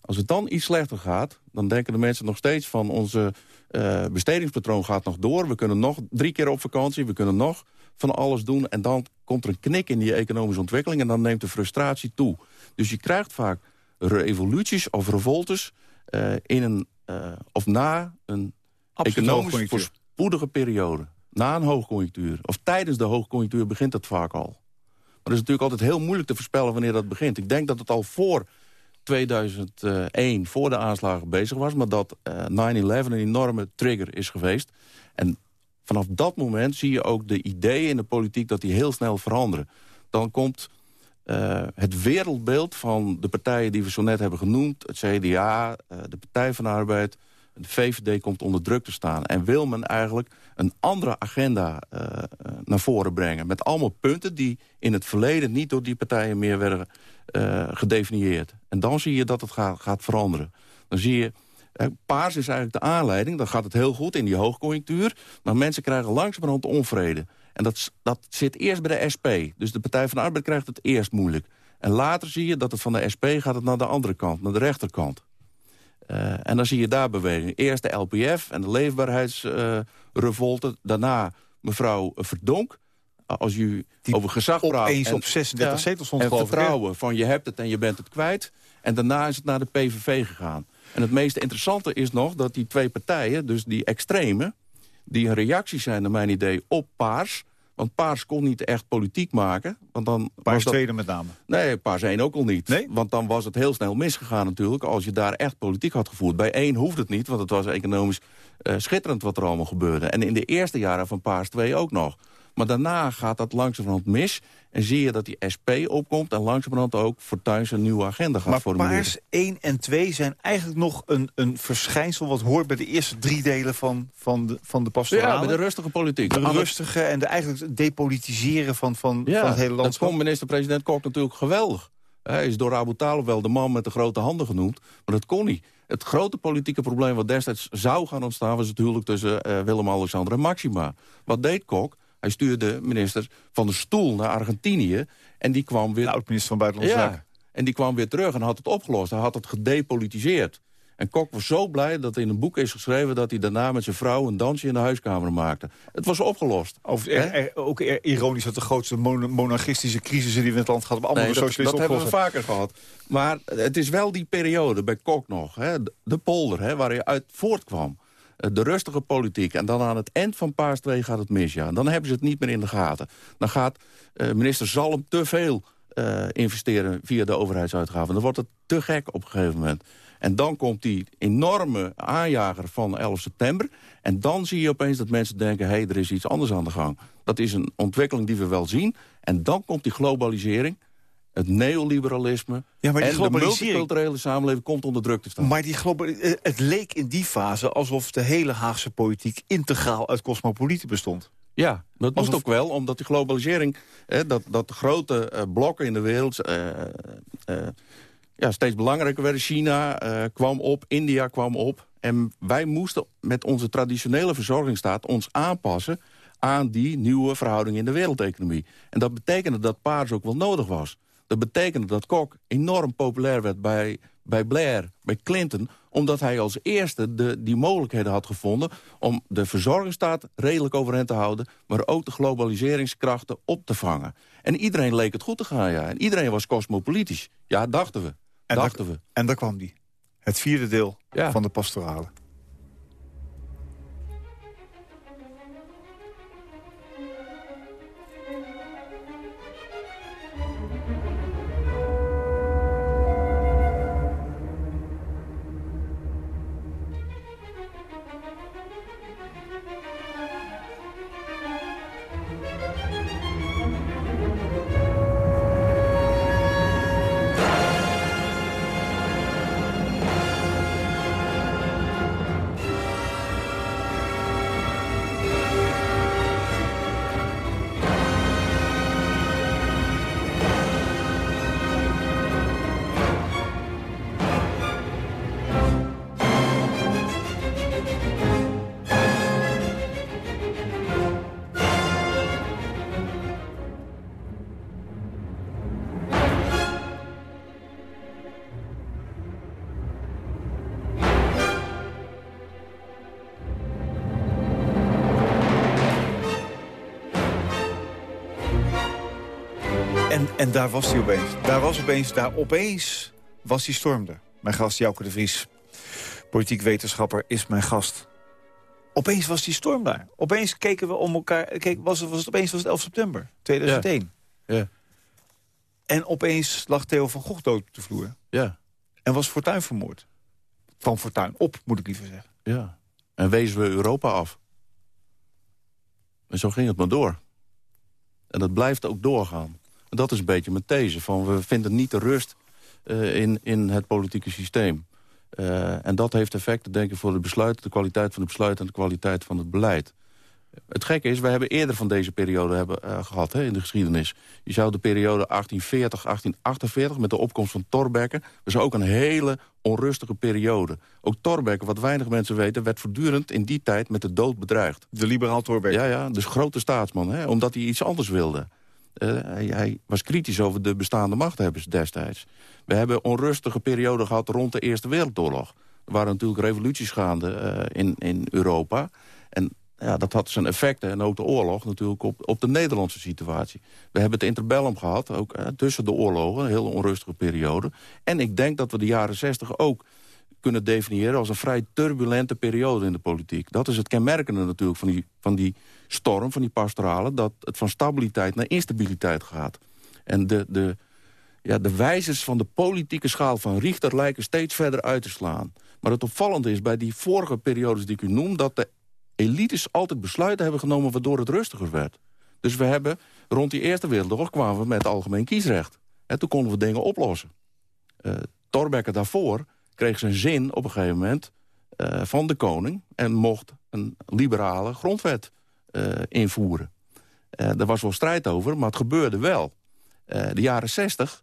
als het dan iets slechter gaat... dan denken de mensen nog steeds van onze uh, bestedingspatroon gaat nog door. We kunnen nog drie keer op vakantie, we kunnen nog van alles doen. En dan komt er een knik in die economische ontwikkeling... en dan neemt de frustratie toe. Dus je krijgt vaak revoluties of revoltes uh, in een, uh, of na een Absoluut economisch voorspoedige periode. Na een hoogconjunctuur. Of tijdens de hoogconjunctuur begint het vaak al. Maar het is natuurlijk altijd heel moeilijk te voorspellen wanneer dat begint. Ik denk dat het al voor 2001, voor de aanslagen bezig was... maar dat uh, 9-11 een enorme trigger is geweest. En vanaf dat moment zie je ook de ideeën in de politiek... dat die heel snel veranderen. Dan komt uh, het wereldbeeld van de partijen die we zo net hebben genoemd... het CDA, uh, de Partij van de Arbeid, de VVD komt onder druk te staan. En wil men eigenlijk een andere agenda uh, naar voren brengen. Met allemaal punten die in het verleden niet door die partijen meer werden gedefinieerd. En dan zie je dat het gaat, gaat veranderen. Dan zie je paars is eigenlijk de aanleiding. Dan gaat het heel goed in die hoogconjunctuur. Maar mensen krijgen langzamerhand onvrede. En dat, dat zit eerst bij de SP. Dus de Partij van de Arbeid krijgt het eerst moeilijk. En later zie je dat het van de SP gaat het naar de andere kant, naar de rechterkant. Uh, en dan zie je daar beweging. Eerst de LPF en de leefbaarheidsrevolte. Uh, daarna mevrouw Verdonk. Als u Die over gezag praat. Opeens op 36 zetels stond En vertrouwen van je hebt het en je bent het kwijt. En daarna is het naar de PVV gegaan. En het meest interessante is nog dat die twee partijen, dus die extreme... die een reactie zijn, naar mijn idee, op Paars... Want Paars kon niet echt politiek maken. Want dan Paars dat... tweede met name? Nee, Paars 1 ook al niet. Nee? Want dan was het heel snel misgegaan natuurlijk... als je daar echt politiek had gevoerd. Bij één hoeft het niet, want het was economisch uh, schitterend wat er allemaal gebeurde. En in de eerste jaren van Paars 2 ook nog. Maar daarna gaat dat langzamerhand mis. En zie je dat die SP opkomt en langzamerhand ook voor thuis een nieuwe agenda gaat maar formuleren. Maar Paars 1 en 2 zijn eigenlijk nog een, een verschijnsel... wat hoort bij de eerste drie delen van, van, de, van de pastorale. Ja, bij de rustige politiek. De rustige en de eigenlijk depolitiseren van, van, ja, van het hele land. dat vond minister-president Kok natuurlijk geweldig. Hij is door Abu Talib wel de man met de grote handen genoemd. Maar dat kon niet. Het grote politieke probleem wat destijds zou gaan ontstaan... was het huwelijk tussen uh, Willem-Alexander en Maxima. Wat deed Kok? Hij stuurde minister van de stoel naar Argentinië. En die kwam weer... De oud-minister van Buitenlandse ja, Zaken. En die kwam weer terug en had het opgelost. Hij had het gedepolitiseerd. En Kok was zo blij dat in een boek is geschreven... dat hij daarna met zijn vrouw een dansje in de huiskamer maakte. Het was opgelost. Over, er, er, ook ironisch dat de grootste mon monarchistische crisissen die we in het land hadden... allemaal nee, dat, dat hebben we vaker gehad. Maar het is wel die periode bij Kok nog. Hè, de polder, hè, waar hij uit voortkwam. Eh, de rustige politiek. En dan aan het eind van Paars 2 gaat het mis. Ja. Dan hebben ze het niet meer in de gaten. Dan gaat uh, minister Zalm te veel uh, investeren via de overheidsuitgaven. Dan wordt het te gek op een gegeven moment. En dan komt die enorme aanjager van 11 september. En dan zie je opeens dat mensen denken... hé, hey, er is iets anders aan de gang. Dat is een ontwikkeling die we wel zien. En dan komt die globalisering het neoliberalisme ja, maar die en de multiculturele samenleving komt onder druk te staan. Maar die eh, het leek in die fase alsof de hele Haagse politiek... integraal uit cosmopolieten bestond. Ja, dat moest ook wel, omdat die globalisering... dat, dat de grote uh, blokken in de wereld uh, uh, ja, steeds belangrijker werden. China kwam op, India kwam op. En wij moesten met onze traditionele verzorgingsstaat ons aanpassen... aan die nieuwe verhoudingen in de wereldeconomie. En dat betekende dat paars ook wel nodig was. Dat betekende dat Kok enorm populair werd bij, bij Blair, bij Clinton... omdat hij als eerste de, die mogelijkheden had gevonden... om de verzorgingsstaat redelijk overeind te houden... maar ook de globaliseringskrachten op te vangen. En iedereen leek het goed te gaan, ja. En iedereen was cosmopolitisch. Ja, dachten we. En dachten daar, we. En daar kwam die. Het vierde deel ja. van de pastorale. Daar was hij opeens. Daar was opeens, daar opeens was die storm er. Mijn gast Jouke de Vries, politiek wetenschapper, is mijn gast. Opeens was die storm daar. Opeens keken we om elkaar... Keek, was, het, was het opeens was het 11 september 2001. Ja. ja. En opeens lag Theo van Gogh dood op de vloer. Ja. En was Fortuin vermoord. Van Fortuin op, moet ik liever zeggen. Ja. En wezen we Europa af. En zo ging het maar door. En dat blijft ook doorgaan. Dat is een beetje mijn these. Van we vinden niet de rust uh, in, in het politieke systeem. Uh, en dat heeft effecten, denk ik, voor de besluiten... de kwaliteit van de besluiten en de kwaliteit van het beleid. Het gekke is, we hebben eerder van deze periode hebben, uh, gehad hè, in de geschiedenis. Je zou de periode 1840, 1848 met de opkomst van Torbekke... dat is ook een hele onrustige periode. Ook Torbekke, wat weinig mensen weten... werd voortdurend in die tijd met de dood bedreigd. De liberaal Torbekke? Ja, ja, dus grote staatsman, hè, omdat hij iets anders wilde. Uh, hij, was kritisch over de bestaande machthebbers destijds. We hebben onrustige perioden gehad rond de Eerste Wereldoorlog. Er waren natuurlijk revoluties gaande uh, in, in Europa. En ja, dat had zijn effecten, en ook de oorlog natuurlijk, op, op de Nederlandse situatie. We hebben het interbellum gehad, ook eh, tussen de oorlogen, een heel onrustige periode. En ik denk dat we de jaren zestig ook kunnen definiëren als een vrij turbulente periode in de politiek. Dat is het kenmerkende natuurlijk van die, van die storm, van die pastorale... dat het van stabiliteit naar instabiliteit gaat. En de, de, ja, de wijzers van de politieke schaal van Richter lijken steeds verder uit te slaan. Maar het opvallende is bij die vorige periodes die ik u noem... dat de elites altijd besluiten hebben genomen waardoor het rustiger werd. Dus we hebben rond die Eerste Wereldoorlog kwamen we met algemeen kiesrecht. En toen konden we dingen oplossen. Uh, Thorbecke daarvoor kreeg zijn zin op een gegeven moment uh, van de koning... en mocht een liberale grondwet invoeren. er was wel strijd over, maar het gebeurde wel. de jaren zestig,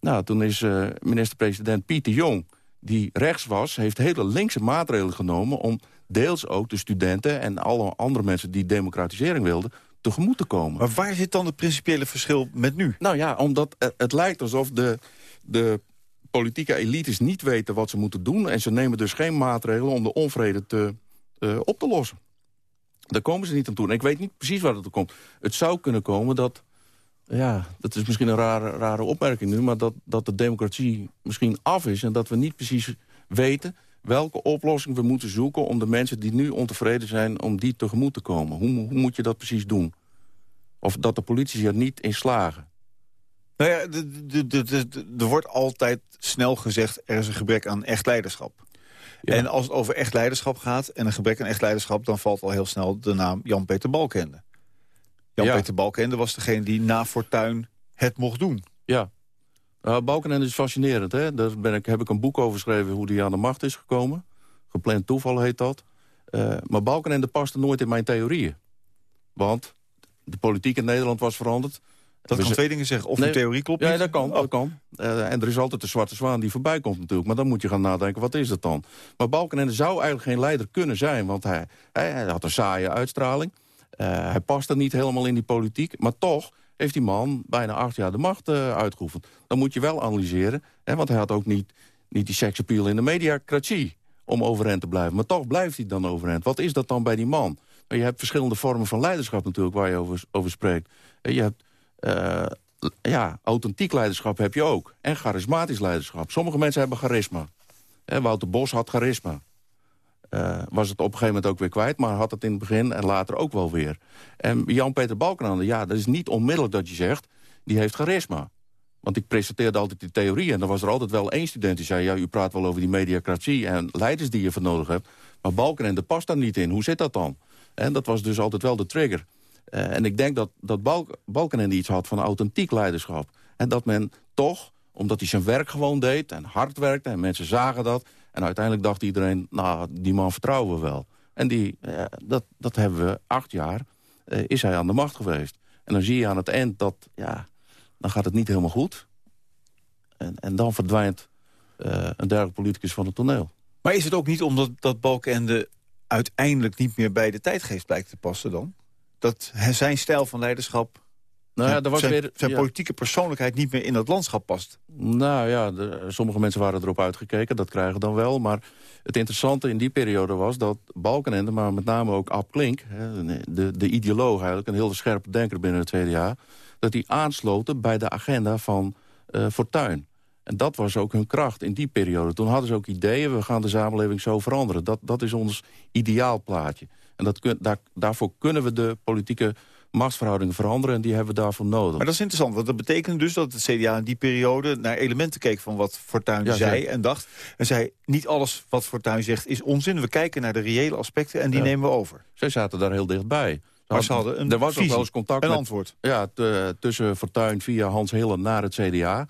nou, toen is minister-president Pieter Jong... die rechts was, heeft hele linkse maatregelen genomen... om deels ook de studenten en alle andere mensen die democratisering wilden tegemoet te komen. Maar waar zit dan het principiële verschil met nu? Nou ja, omdat het lijkt alsof de, de politieke elites niet weten wat ze moeten doen... en ze nemen dus geen maatregelen om de onvrede te, uh, op te lossen. Daar komen ze niet aan toe. En ik weet niet precies waar het komt. Het zou kunnen komen dat... Ja, dat is misschien een rare, rare opmerking nu... maar dat, dat de democratie misschien af is... en dat we niet precies weten welke oplossing we moeten zoeken... om de mensen die nu ontevreden zijn, om die tegemoet te komen. Hoe, hoe moet je dat precies doen? Of dat de politici er niet in slagen. Nou ja, er wordt altijd snel gezegd... er is een gebrek aan echt leiderschap. Ja. En als het over echt leiderschap gaat en een gebrek aan echt leiderschap... dan valt al heel snel de naam Jan-Peter Balkende. Jan-Peter ja. Balkende was degene die na Fortuin het mocht doen. Ja, uh, Balkenende is fascinerend. Hè? Daar ben ik, heb ik een boek over geschreven hoe hij aan de macht is gekomen. Gepland toeval heet dat. Uh, maar Balkenende paste nooit in mijn theorieën. Want de politiek in Nederland was veranderd. Dat kan twee dingen zeggen. Of nee, de theorie klopt Ja, dat kan. Dat kan. Uh, en er is altijd de zwarte zwaan die voorbij komt natuurlijk. Maar dan moet je gaan nadenken, wat is dat dan? Maar Balkenende zou eigenlijk geen leider kunnen zijn. Want hij, hij, hij had een saaie uitstraling. Uh, hij paste niet helemaal in die politiek. Maar toch heeft die man bijna acht jaar de macht uh, uitgeoefend. Dan moet je wel analyseren, hè, want hij had ook niet, niet die seksappeal in de mediacratie om overeind te blijven. Maar toch blijft hij dan overeind. Wat is dat dan bij die man? Maar je hebt verschillende vormen van leiderschap natuurlijk waar je over, over spreekt. Je hebt uh, ja, authentiek leiderschap heb je ook. En charismatisch leiderschap. Sommige mensen hebben charisma. Hè, Wouter Bos had charisma. Uh, was het op een gegeven moment ook weer kwijt... maar had het in het begin en later ook wel weer. En Jan-Peter Balkenende, ja, dat is niet onmiddellijk dat je zegt... die heeft charisma. Want ik presenteerde altijd die theorie... en dan was er altijd wel één student die zei... ja, u praat wel over die mediacratie en leiders die je voor nodig hebt... maar Balkenende past daar niet in. Hoe zit dat dan? En dat was dus altijd wel de trigger. Uh, en ik denk dat, dat Balk Balkenende iets had van authentiek leiderschap. En dat men toch, omdat hij zijn werk gewoon deed... en hard werkte en mensen zagen dat en uiteindelijk dacht iedereen, nou, die man vertrouwen we wel. En die, uh, dat, dat hebben we acht jaar, uh, is hij aan de macht geweest. En dan zie je aan het eind dat, ja, dan gaat het niet helemaal goed. En, en dan verdwijnt een dergelijke politicus van het toneel. Maar is het ook niet omdat dat Balkenende uiteindelijk niet meer bij de tijdgeest blijkt te passen dan? Dat zijn stijl van leiderschap nou ja, er was zijn, weer, zijn ja. politieke persoonlijkheid niet meer in dat landschap past. Nou ja, de, sommige mensen waren erop uitgekeken, dat krijgen dan wel. Maar het interessante in die periode was dat Balkenende... maar met name ook Ab Klink, de, de ideoloog eigenlijk... een heel scherpe denker binnen het tweede jaar... dat die aansloten bij de agenda van uh, Fortuyn. En dat was ook hun kracht in die periode. Toen hadden ze ook ideeën, we gaan de samenleving zo veranderen. Dat, dat is ons ideaalplaatje. En dat kun, daar, daarvoor kunnen we de politieke machtsverhoudingen veranderen en die hebben we daarvoor nodig. Maar dat is interessant, want dat betekent dus dat het CDA in die periode... naar elementen keek van wat Fortuyn ja, zei zeker. en dacht. En zei, niet alles wat Fortuyn zegt is onzin. We kijken naar de reële aspecten en die ja. nemen we over. Zij zaten daar heel dichtbij. Maar ze hadden een er was wel eens contact een met, antwoord. Ja, t- tussen Fortuyn via Hans Hillen naar het CDA.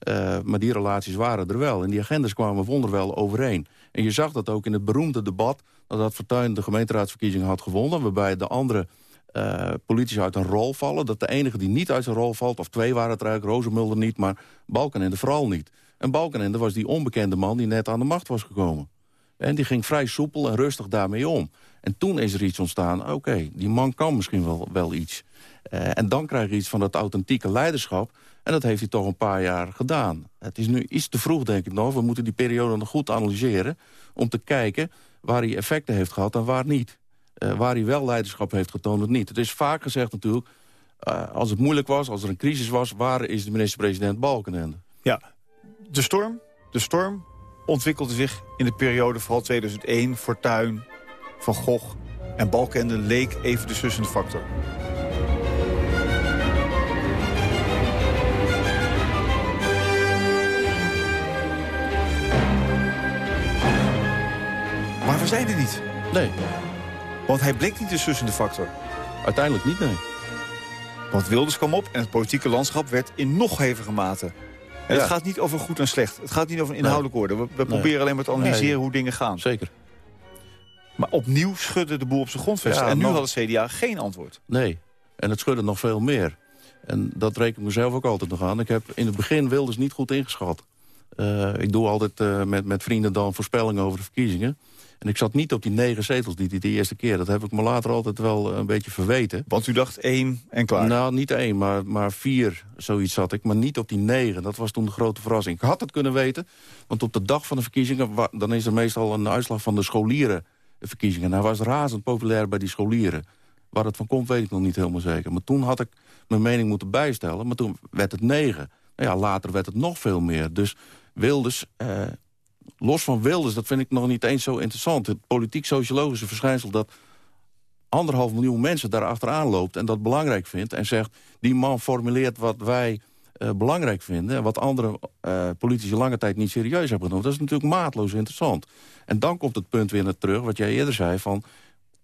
Eh, maar die relaties waren er wel. En die agendas kwamen wonderwel overeen. En je zag dat ook in het beroemde debat... dat Fortuyn de gemeenteraadsverkiezingen had gewonnen... waarbij de andere eh, politici uit een rol vallen. Dat de enige die niet uit zijn rol valt... of twee waren het eigenlijk, Rozenmulder niet... maar Balkenende vooral niet. En Balkenende was die onbekende man die net aan de macht was gekomen. En die ging vrij soepel en rustig daarmee om. En toen is er iets ontstaan, oké, die man kan misschien wel, wel iets. Eh, en dan krijg je iets van dat authentieke leiderschap. En dat heeft hij toch een paar jaar gedaan. Het is nu iets te vroeg, denk ik nog. We moeten die periode nog goed analyseren... om te kijken waar hij effecten heeft gehad en waar niet. Eh, waar hij wel leiderschap heeft getoond en niet. Het is vaak gezegd natuurlijk... eh, als het moeilijk was, als er een crisis was... waar is de minister-president Balkenende? Ja, de storm, de storm ontwikkelde zich in de periode vooral 2001... Fortuyn, Van Gogh en Balkenende leek even de sussende factor. Zijn er niet. Nee, Want hij bleek niet de sussende factor. uiteindelijk niet, nee. Want Wilders kwam op en het politieke landschap werd in nog heviger mate. En Ja. het gaat niet over goed en slecht. Het gaat niet over een inhoudelijke orde. We, we proberen alleen maar te analyseren Nee. hoe dingen gaan. Zeker. Maar opnieuw schudde de boel op zijn grondvesten. Ja, en nu had het CDA geen antwoord. Nee, en het schudde nog veel meer. En dat reken ik mezelf ook altijd nog aan. Ik heb in het begin Wilders niet goed ingeschat. Eh, ik doe altijd eh, met, met vrienden dan voorspellingen over de verkiezingen. En ik zat niet op die negen zetels die, die de eerste keer. Dat heb ik me later altijd wel een beetje verweten. Want u dacht één en klaar. Nou, niet één, maar, maar vier, zoiets zat ik. Maar niet op die negen. Dat was toen de grote verrassing. Ik had het kunnen weten, want op de dag van de verkiezingen... dan is er meestal een uitslag van de scholieren de verkiezingen. En hij was razend populair bij die scholieren. Waar het van komt, weet ik nog niet helemaal zeker. Maar toen had ik mijn mening moeten bijstellen. Maar toen werd het negen. Nou ja, later werd het nog veel meer. Dus Wilders... Eh, los van Wilders, dat vind ik nog niet eens zo interessant. Het politiek-sociologische verschijnsel dat anderhalf miljoen mensen daar achteraan loopt... en dat belangrijk vindt en zegt... die man formuleert wat wij eh, belangrijk vinden... en wat andere eh, politici lange tijd niet serieus hebben genomen. Dat is natuurlijk maatloos interessant. En dan komt het punt weer naar terug, wat jij eerder zei... van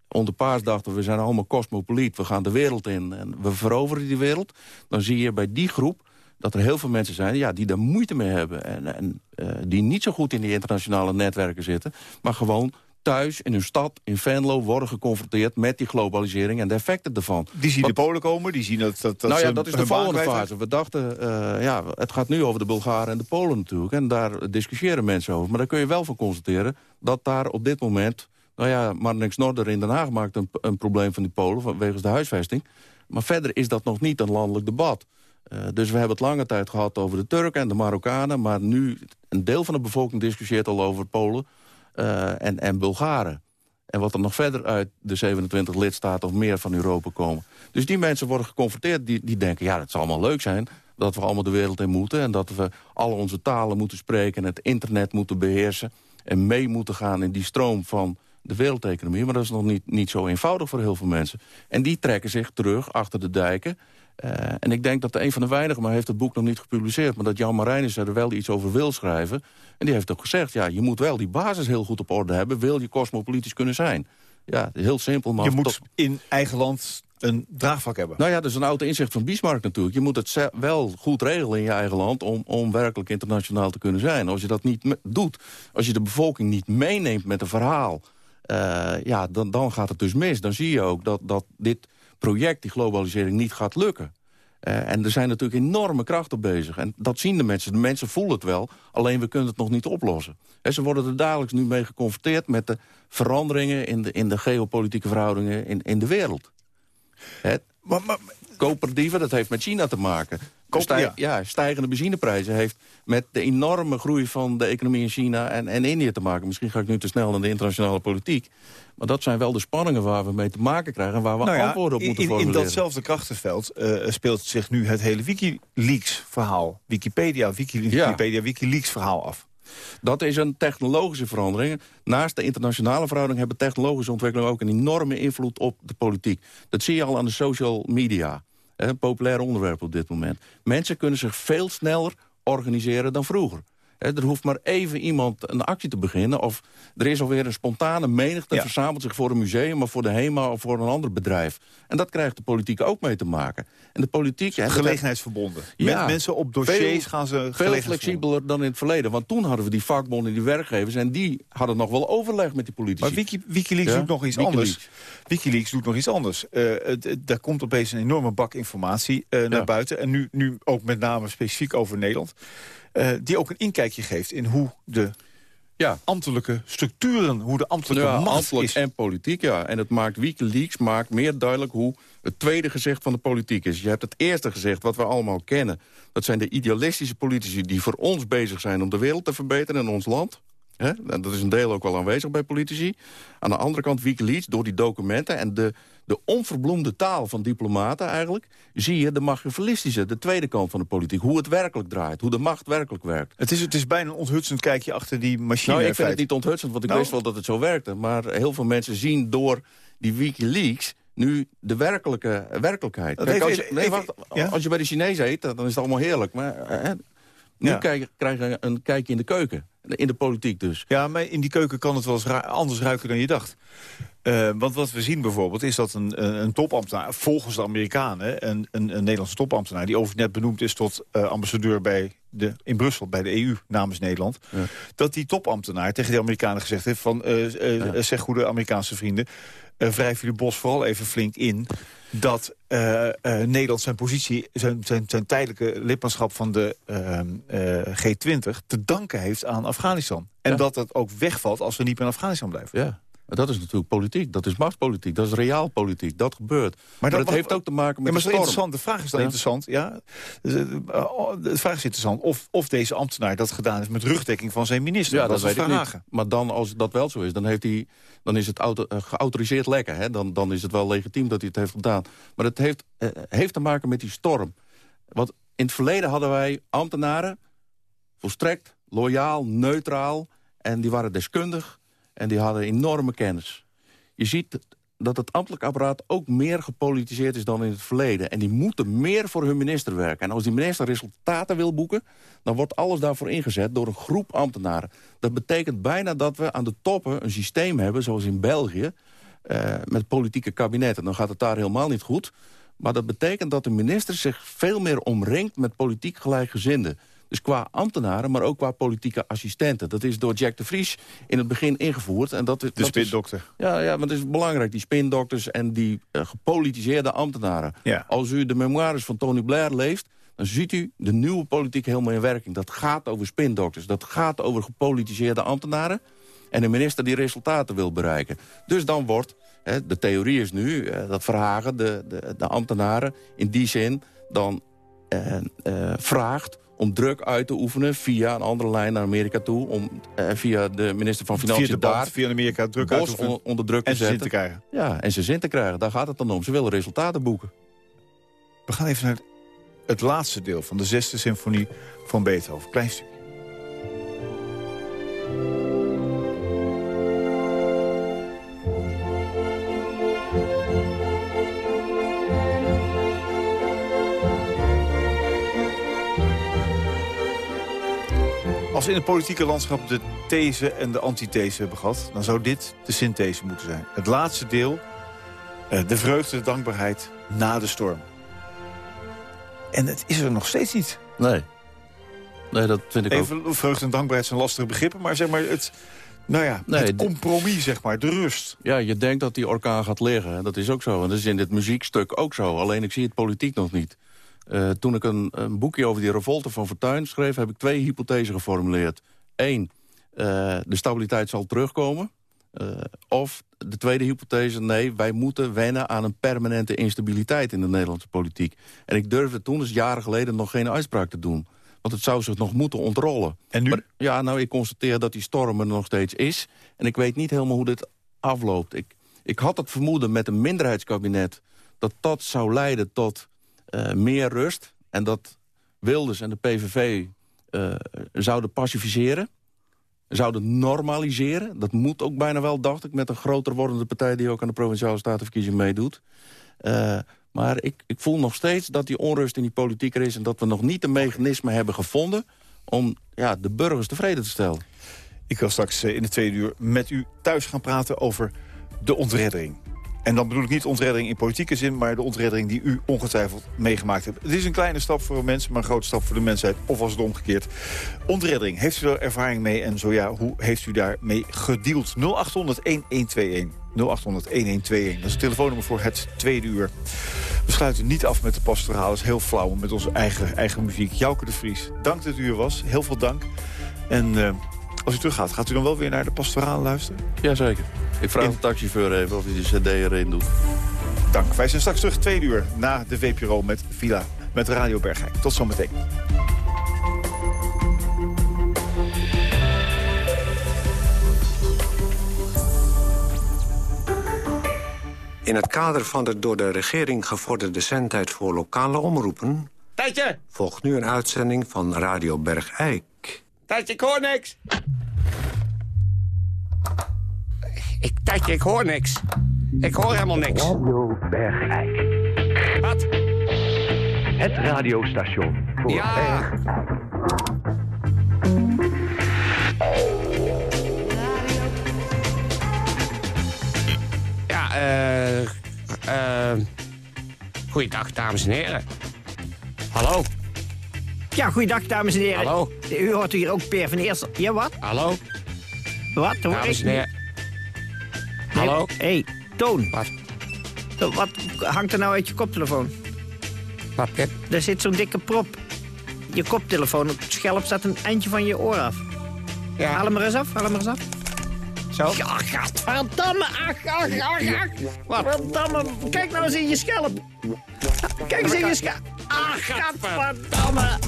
onder paars dachten we, we zijn allemaal cosmopoliet... we gaan de wereld in en we veroveren die wereld. Dan zie je bij die groep dat er heel veel mensen zijn ja, die daar moeite mee hebben... en, en eh, die niet zo goed in die internationale netwerken zitten... maar gewoon thuis in hun stad, in Venlo, worden geconfronteerd... met die globalisering en de effecten ervan. Die zien de Polen komen, die zien dat... dat, dat nou ja, dat is de volgende fase. We dachten, eh, ja, het gaat nu over de Bulgaren en de Polen natuurlijk. En daar discussiëren mensen over. Maar daar kun je wel van constateren dat daar op dit moment... Nou ja, Marnix Norder in Den Haag maakt een, een probleem van die Polen... vanwege de huisvesting. Maar verder is dat nog niet een landelijk debat. Eh, dus we hebben het lange tijd gehad over de Turken en de Marokkanen... maar nu een deel van de bevolking discussieert al over Polen eh, en, en Bulgaren. En wat er nog verder uit de 27 lidstaten of meer van Europa komen. Dus die mensen worden geconfronteerd, die, die denken... ja, het zal allemaal leuk zijn dat we allemaal de wereld in moeten... en dat we al onze talen moeten spreken en het internet moeten beheersen... en mee moeten gaan in die stroom van de wereldeconomie. Maar dat is nog niet, niet zo eenvoudig voor heel veel mensen. En die trekken zich terug achter de dijken... Eh, en ik denk dat een van de weinigen, maar heeft het boek nog niet gepubliceerd... maar dat Jan Marijnis er wel iets over wil schrijven. En die heeft ook gezegd, ja, je moet wel die basis heel goed op orde hebben... wil je cosmopolitisch kunnen zijn. Ja, heel simpel. Maar Je moet in eigen land een draagvlak hebben. nou ja, dat is een oud inzicht van Bismarck natuurlijk. Je moet het wel goed regelen in je eigen land... om, om werkelijk internationaal te kunnen zijn. Als je dat niet doet, als je de bevolking niet meeneemt met een verhaal... eh, ja, dan, dan gaat het dus mis. Dan zie je ook dat, dat dit project, die globalisering, niet gaat lukken. Eh, en er zijn natuurlijk enorme krachten bezig. En dat zien de mensen. De mensen voelen het wel, alleen we kunnen het nog niet oplossen. En ze worden er dagelijks nu mee geconfronteerd... met de veranderingen in de, in de geopolitieke verhoudingen in, in de wereld. Het, Maar, maar, koperdieven, dat heeft met China te maken. Koper, Stij- ja. ja, stijgende benzineprijzen heeft met de enorme groei van de economie in China en, en India te maken. Misschien ga ik nu te snel naar de internationale politiek. Maar dat zijn wel de spanningen waar we mee te maken krijgen... en waar we nou ja, antwoorden op in, moeten in, in formuleren. datzelfde krachtenveld eh, speelt zich nu het hele Wikileaks-verhaal. Wikipedia, Wiki, Wikipedia, Wikileaks-verhaal af. Dat is een technologische verandering. Naast de internationale verhouding hebben technologische ontwikkelingen ook een enorme invloed op de politiek. Dat zie je al aan de social media. Een populair onderwerp op dit moment. Mensen kunnen zich veel sneller organiseren dan vroeger. Er hoeft maar even iemand een actie te beginnen... of er is alweer een spontane menigte... Ja. verzamelt zich voor een museum of voor de HEMA... of voor een ander bedrijf. En dat krijgt de politiek ook mee te maken. En de politiek... dat- Gelegenheidsverbonden. Ja. Met mensen op dossiers Veel- gaan ze veel flexibeler dan in het verleden. Want toen hadden we die vakbonden en die werkgevers... en die hadden nog wel overleg met die politici. Maar Wiki, Wikileaks Ja? doet nog iets Wikileaks. anders. Wikileaks doet nog iets anders. Het- daar komt opeens een enorme bak informatie eh, naar Ja. buiten. En nu, nu ook met name specifiek over Nederland. Eh, die ook een inkijkje geeft in hoe de Ja. ambtelijke structuren... hoe de ambtelijke Ja, macht ambtelijk is. en politiek, ja. En het maakt Wikileaks maakt meer duidelijk hoe het tweede gezicht van de politiek is. Je hebt het eerste gezicht, wat we allemaal kennen. Dat zijn de idealistische politici die voor ons bezig zijn... om de wereld te verbeteren in ons land. En dat is een deel ook wel aanwezig bij politici. Aan de andere kant Wikileaks, door die documenten... en de, de onverbloemde taal van diplomaten eigenlijk... zie je de machiavellistische, de tweede kant van de politiek. Hoe het werkelijk draait, hoe de macht werkelijk werkt. Het is, het is bijna een onthutsend kijkje achter die machine. Nou, ik vind het niet onthutsend, want ik Nou. wist wel dat het zo werkte. Maar heel veel mensen zien door die Wikileaks nu de werkelijke werkelijkheid. Kijk, heeft- als, je, nee, wacht, als je bij de Chinezen eet, dan is het allemaal heerlijk. Maar eh, nu Ja. krijg, krijg je een kijkje in de keuken. In de politiek dus. Ja, maar in die keuken kan het wel eens anders ruiken dan je dacht. Eh, want wat we zien bijvoorbeeld is dat een, een, topambtenaar... volgens de Amerikanen, een, een, een Nederlandse topambtenaar... die overigens net benoemd is tot eh, ambassadeur bij de, in Brussel... bij de EU namens Nederland... Ja. dat die topambtenaar tegen de Amerikanen gezegd heeft... van eh, zeg goede Amerikaanse vrienden... eh wrijf jullie bos vooral even flink in... dat eh, eh, Nederland zijn positie, zijn, zijn, zijn tijdelijke lidmaatschap van de ehm, eh, G20... te danken heeft aan Afghanistan. En Ja. dat dat ook wegvalt als we niet in Afghanistan blijven. Ja. Maar dat is natuurlijk politiek. Dat is machtspolitiek. Dat is realpolitiek. Dat gebeurt. Maar, dat het mag- heeft ook te maken Ja, met maar de dat interessant. De vraag is dan Ja. interessant. Ja, Dus, eh, oh, de vraag is interessant of, of deze ambtenaar dat gedaan heeft met rugdekking van zijn minister. Ja, dat, is weet ik niet. Maar dan, als dat wel zo is, dan, heeft hij, dan is het auto, eh, geautoriseerd lekker. Hè? Dan, dan is het wel legitiem dat hij het heeft gedaan. Maar het heeft, eh, heeft te maken met die storm. Want in het verleden hadden wij ambtenaren... volstrekt loyaal, neutraal... en die waren deskundig en die hadden enorme kennis. Je ziet dat het ambtelijk apparaat ook meer gepolitiseerd is dan in het verleden. En die moeten meer voor hun minister werken. En als die minister resultaten wil boeken... dan wordt alles daarvoor ingezet door een groep ambtenaren. Dat betekent bijna dat we aan de toppen een systeem hebben... zoals in België, eh, met politieke kabinetten. Dan gaat het daar helemaal niet goed. Maar dat betekent dat de minister zich veel meer omringt... met politiek gelijkgezinden. Dus qua ambtenaren, maar ook qua politieke assistenten. Dat is door Jack de Vries in het begin ingevoerd. En dat, is- De dat is, spindokter. ja, ja, want het is belangrijk, die spindokters en die eh, gepolitiseerde ambtenaren. Ja. Als u de memoires van Tony Blair leest... dan ziet u de nieuwe politiek helemaal in werking. Dat gaat over spindokters, dat gaat over gepolitiseerde ambtenaren... en een minister die resultaten wil bereiken. Dus dan wordt, hè, de theorie is nu, eh, dat Verhagen de, de, de ambtenaren... in die zin dan eh, eh, vraagt om druk uit te oefenen... via een andere lijn naar Amerika toe... om eh, via de minister van Via Financiën de band, daar via Amerika druk onder, druk te en ze zin zetten. te krijgen. Ja, en ze zin te krijgen. Daar gaat het dan om. Ze willen resultaten boeken. We gaan even naar het laatste deel van de zesde symfonie van Beethoven. Klein stukje. Als we in het politieke landschap de these en de antithese hebben gehad... dan zou dit de synthese moeten zijn. Het laatste deel, eh, de vreugde, de dankbaarheid na de storm. En het is er nog steeds niet. Nee. Nee, dat vind ik ook. Even vreugde en dankbaarheid zijn lastige begrippen, maar zeg maar het, nou ja, Nee, het compromis, zeg maar, de rust. Ja, je denkt dat die orkaan gaat liggen. Dat is ook zo. En dat is in dit muziekstuk ook zo. Alleen ik zie het politiek nog niet. Eh, toen ik een, een boekje over die revolte van Fortuyn schreef... heb ik twee hypothesen geformuleerd. Eén, eh, de stabiliteit zal terugkomen. Eh, of de tweede hypothese, nee, wij moeten wennen aan een permanente instabiliteit in de Nederlandse politiek. En ik durfde toen, dus jaren geleden, nog geen uitspraak te doen. Want het zou zich nog moeten ontrollen. En nu? Maar, ja, nou, ik constateer dat die storm er nog steeds is. En ik weet niet helemaal hoe dit afloopt. Ik, ik had het vermoeden met een minderheidskabinet... dat dat zou leiden tot eh, meer rust. En dat Wilders en de PVV eh, zouden pacificeren. Zouden normaliseren. Dat moet ook bijna wel, dacht ik... met een groter wordende partij die ook aan de Provinciale Statenverkiezing meedoet. Eh, maar ik, ik voel nog steeds dat die onrust in die politiek er is... en dat we nog niet een mechanisme hebben gevonden om ja, de burgers tevreden te stellen. Ik wil straks in de tweede uur met u thuis gaan praten over de ontreddering. En dan bedoel ik niet ontreddering in politieke zin... maar de ontreddering die u ongetwijfeld meegemaakt hebt. Het is een kleine stap voor mensen, maar een grote stap voor de mensheid. Of was het omgekeerd. Ontreddering, heeft u er ervaring mee? En zo ja, hoe heeft u daarmee gedeeld? 0800-1121. 0800-1121. Dat is het telefoonnummer voor het tweede uur. We sluiten niet af met de pastoraal. Dat is heel flauw met onze eigen, eigen muziek. Jouke de Vries, dank dat u er was. Heel veel dank. En uh, als u teruggaat, gaat u dan wel weer naar de pastoraal luisteren? Jazeker. Ik vraag de taxichauffeur even of hij de cd erin doet. Dank. Wij zijn straks terug twee uur na de VPRO met Villa, met Radio Bergijk. Tot zometeen. In het kader van de door de regering gevorderde zendtijd voor lokale omroepen... Tijdje! Volgt nu een uitzending van Radio Bergijk. Tijdje, ik hoor niks! Ik, Tijdje, ik hoor niks. Ik hoor helemaal niks. Radio Bergijk. Wat? Het radiostation voor Ja. Ja, eh... eh goeiedag, dames en heren. Hallo? Ja, goeiedag, dames en heren. Hallo? U hoort hier ook Per van Eersel. Ja, wat? Hallo? Wat? Hoor Dames ik en heren. Hallo? Hé, hey, Toon. Wat? Wat hangt er nou uit je koptelefoon? Wat, Pip? Daar zit zo'n dikke prop. Je koptelefoon, op het schelp staat een eindje van je oor af. Ja. Haal hem maar eens af, haal hem maar eens af. Zo? Ja, gadverdamme, ach, ach, ach, ach. Wat? Verdamme, kijk nou eens in je schelp. Kijk eens in je schelp. Ach, gadverdamme.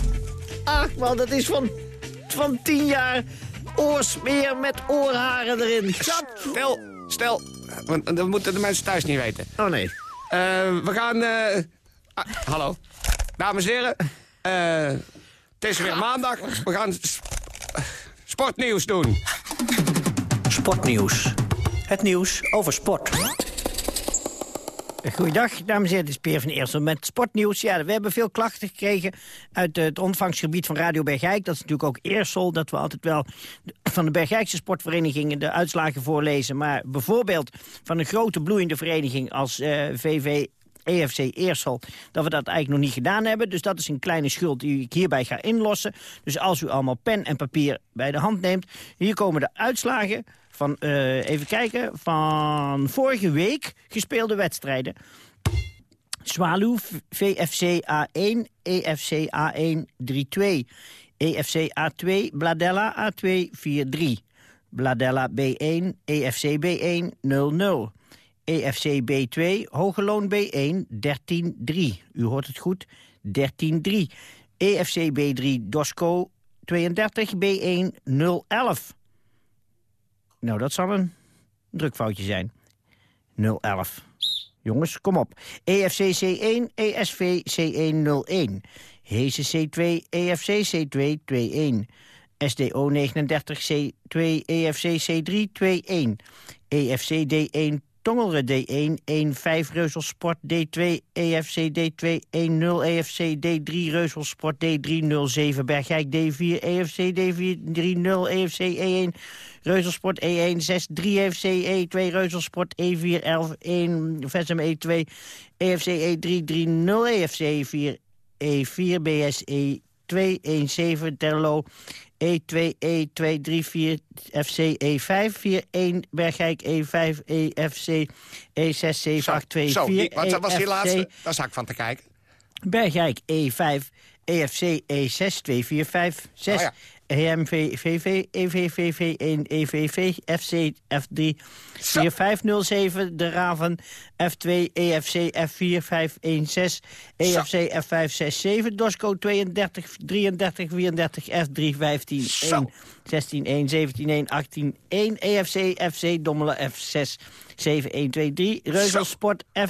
Ach, man, dat is van, van tien jaar oorsmeer met oorharen erin. Gat. Stel. Want dat moeten de mensen thuis niet weten. Oh, nee. Eh, we gaan... eh, ah, hallo. Dames en heren. eh, het is weer maandag. We gaan sportnieuws doen. Sportnieuws. Het nieuws over sport. Goeiedag, dames en heren. Dit is Peer van Eersel met sportnieuws. Ja, we hebben veel klachten gekregen uit het ontvangstgebied van Radio Bergijk. Dat is natuurlijk ook Eersel, dat we altijd wel van de Bergijkse sportverenigingen de uitslagen voorlezen. Maar bijvoorbeeld van een grote bloeiende vereniging als eh, VV EFC Eersel, dat we dat eigenlijk nog niet gedaan hebben. Dus dat is een kleine schuld die ik hierbij ga inlossen. Dus als u allemaal pen en papier bij de hand neemt, hier komen de uitslagen van, eh, even kijken, van vorige week gespeelde wedstrijden. Zwaluw, VFC A1, EFC A1 3-2. EFC A2, Bladella A2 4-3. Bladella B1, EFC B1 0-0. EFC B2, Hogeloon B1 13-3. U hoort het goed, 13-3. EFC B3, Dosco 32, B1 0-11. Nou, dat zal een drukfoutje zijn. 011. Jongens, kom op. EFC C1, ESV C101. Heze C2, EFC C2 21. SDO 39 C2, EFC C3 21. EFC D1, Tongere D1, 1-5 Reuzelsport D2, EFC D2, 1-0 EFC D3 Reuzelsport D3 0-7 Bergijk D4, EFC D4 3-0 EFC E1 Reuzelsport E1 6-3 EFC E2 Reuzelsport E4 11-1 Vessem E2 EFC E3 3-0 EFC E4 E4 BS E2 1-7 Terlo E2, E2, 3, 4, FC E5, 4, 1, Bergijk E5, EFC, E6, 7, 8, 2, 4, Zo, die- wat was die laatste? Daar zag ik van te kijken. Bergijk E5, EFC E6, 2, 4, 5, 6, Oh ja. EMV, VV, EVVV, 1, EVV, FC, F3, 4, 5, 0, 7, De Raven, F2, EFC, F4, 5, 1, 6, EFC, F5, 6, 7, Dosco 32, 33, 34, F3, 15, 1, 16-1, 17-1, 18-1. EFC, FC Dommelen F6, 7-1-2-3. Reuzelsport F6-5-4-3-2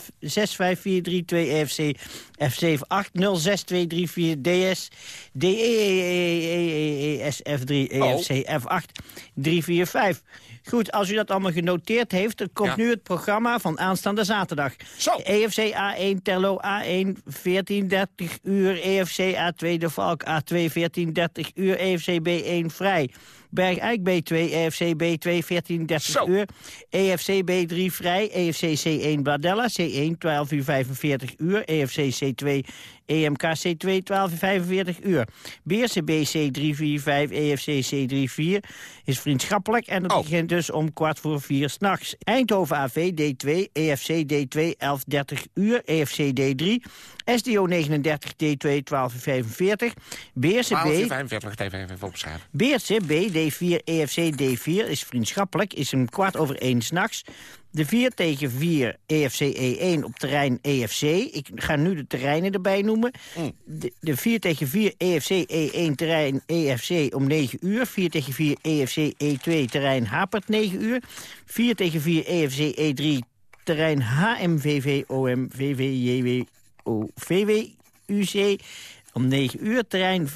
EFC, F7-8, 0-6-2-3-4 DS, DEEEESF3 EFC F8, 3-4-5. Goed, als u dat allemaal genoteerd heeft, dan komt Ja. nu het programma van aanstaande zaterdag. Zo. EFC A1, Terlo A1, 14.30 uur. EFC A2, De Valk A2, 14.30 uur. EFC B1, Vrij. Bergijk B2, EFC B2, 14.30 Zo. uur. EFC B3, Vrij. EFC C1, Bladella, C1, 12 uur 45 uur. EFC C2, EMK C2, 12 uur 45 uur. Beerse BC 345, EFC C34 is vriendschappelijk. En dat Oh. begint dus om kwart voor vier s'nachts. Eindhoven AV D2, EFC D2, 11.30 uur. EFC D3, SDO 39 D2, 12 uur 45. Beerse 12 uur B... 45, even, even opschrijven. Beertse B, D4, EFC D4 is vriendschappelijk, is een kwart over één s'nachts. De 4 tegen 4 EFC E1 op terrein EFC. Ik ga nu de terreinen erbij noemen. De, de 4 tegen 4 EFC E1 terrein EFC om 9 uur. 4 tegen 4 EFC E2 terrein Hapert 9 uur. 4 tegen 4 EFC E3 terrein HMVV OM VVJW om 9 uur. Terrein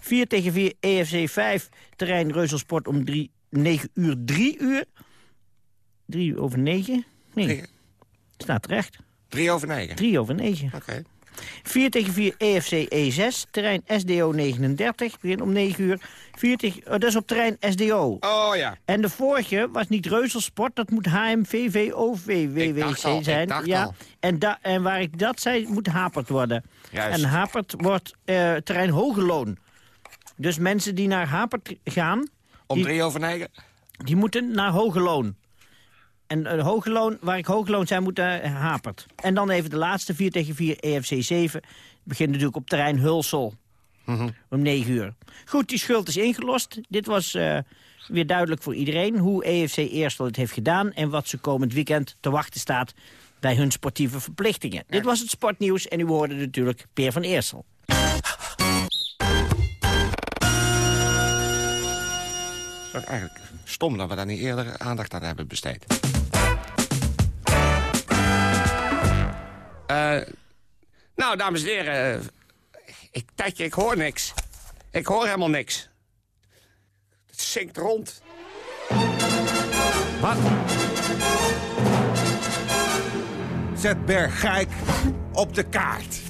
4 tegen 4 EFC 5 terrein Reuzelsport om 3, 9 uur 3 uur. 3 over 9? Nee, Drie, staat terecht. drie over negen. 3 over 9. Oké. 4 tegen 4 EFC E6, terrein SDO 39, begin om 9 uur. 4 tegen, oh, dat is op terrein SDO. Oh ja. En de vorige was niet Reuzelsport, dat moet HMVVOVWWC zijn. ja. al. En, da, en waar ik dat zei, moet Hapert worden. Juist. En Hapert wordt eh, terrein Hogeloon. Dus mensen die naar Hapert gaan, Om die- drie over negen? die moeten naar Hogeloon. En uh, Hogeloon, waar ik Hogeloon zijn, moet naar Hapert. En dan even de laatste, 4 tegen 4 EFC 7. Begint natuurlijk op terrein Hulsel. Om 9 uur. Goed, die schuld is ingelost. Dit was eh, weer duidelijk voor iedereen hoe EFC Eerstel het heeft gedaan... en wat ze komend weekend te wachten staat bij hun sportieve verplichtingen. Dit was het sportnieuws en u hoorde natuurlijk Peer van Eersel. Dat is eigenlijk stom dat we daar niet eerder aandacht aan hebben besteed. Nou, dames en heren. eh, ik, Tijdje, ik hoor niks. Ik hoor helemaal niks. Het zinkt rond. Wat? Zet Bergijk op de kaart.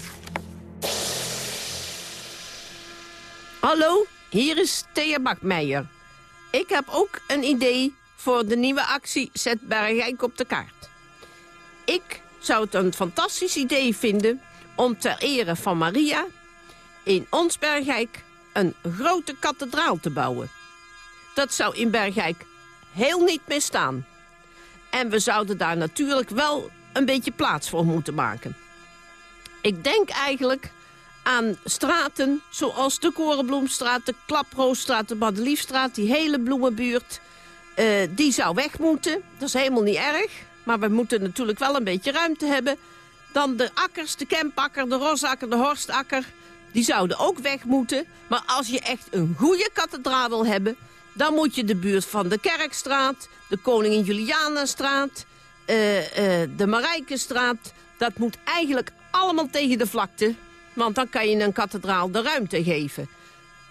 Hallo, hier is Thea Bakmeijer. Ik heb ook een idee voor de nieuwe actie Zet Bergijk op de kaart. Ik zou het een fantastisch idee vinden om ter ere van Maria... in ons Bergijk een grote kathedraal te bouwen. Dat zou in Bergijk heel niet meer staan. En we zouden daar natuurlijk wel een beetje plaats voor moeten maken. Ik denk eigenlijk aan straten zoals de Korenbloemstraat, de Klaproosstraat, de Madeliefstraat, die hele bloemenbuurt. eh, die zou weg moeten. Dat is helemaal niet erg. Maar we moeten natuurlijk wel een beetje ruimte hebben. Dan de akkers, de Kempakker, de Rosakker, de Horstakker. Die zouden ook weg moeten. Maar als je echt een goede kathedraal wil hebben... dan moet je de buurt van de Kerkstraat, de Koningin Julianastraat... eh, eh, de Marijkenstraat... dat moet eigenlijk allemaal tegen de vlakte. Want dan kan je een kathedraal de ruimte geven.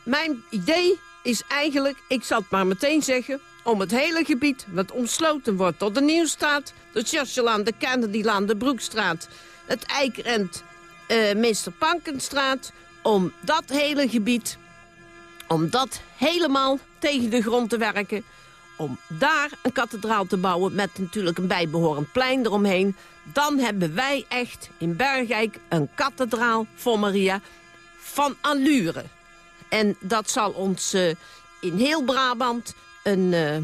Mijn idee is eigenlijk, ik zal het maar meteen zeggen... om het hele gebied wat omsloten wordt tot de Nieuwstraat... de Churchillaan, de Kennedylaan, de Broekstraat... het Eikrent, eh Meester om dat hele gebied, om dat helemaal tegen de grond te werken... om daar een kathedraal te bouwen met natuurlijk een bijbehorend plein eromheen... dan hebben wij echt in Bergijk een kathedraal voor Maria van allure. En dat zal ons eh, in heel Brabant een, eh,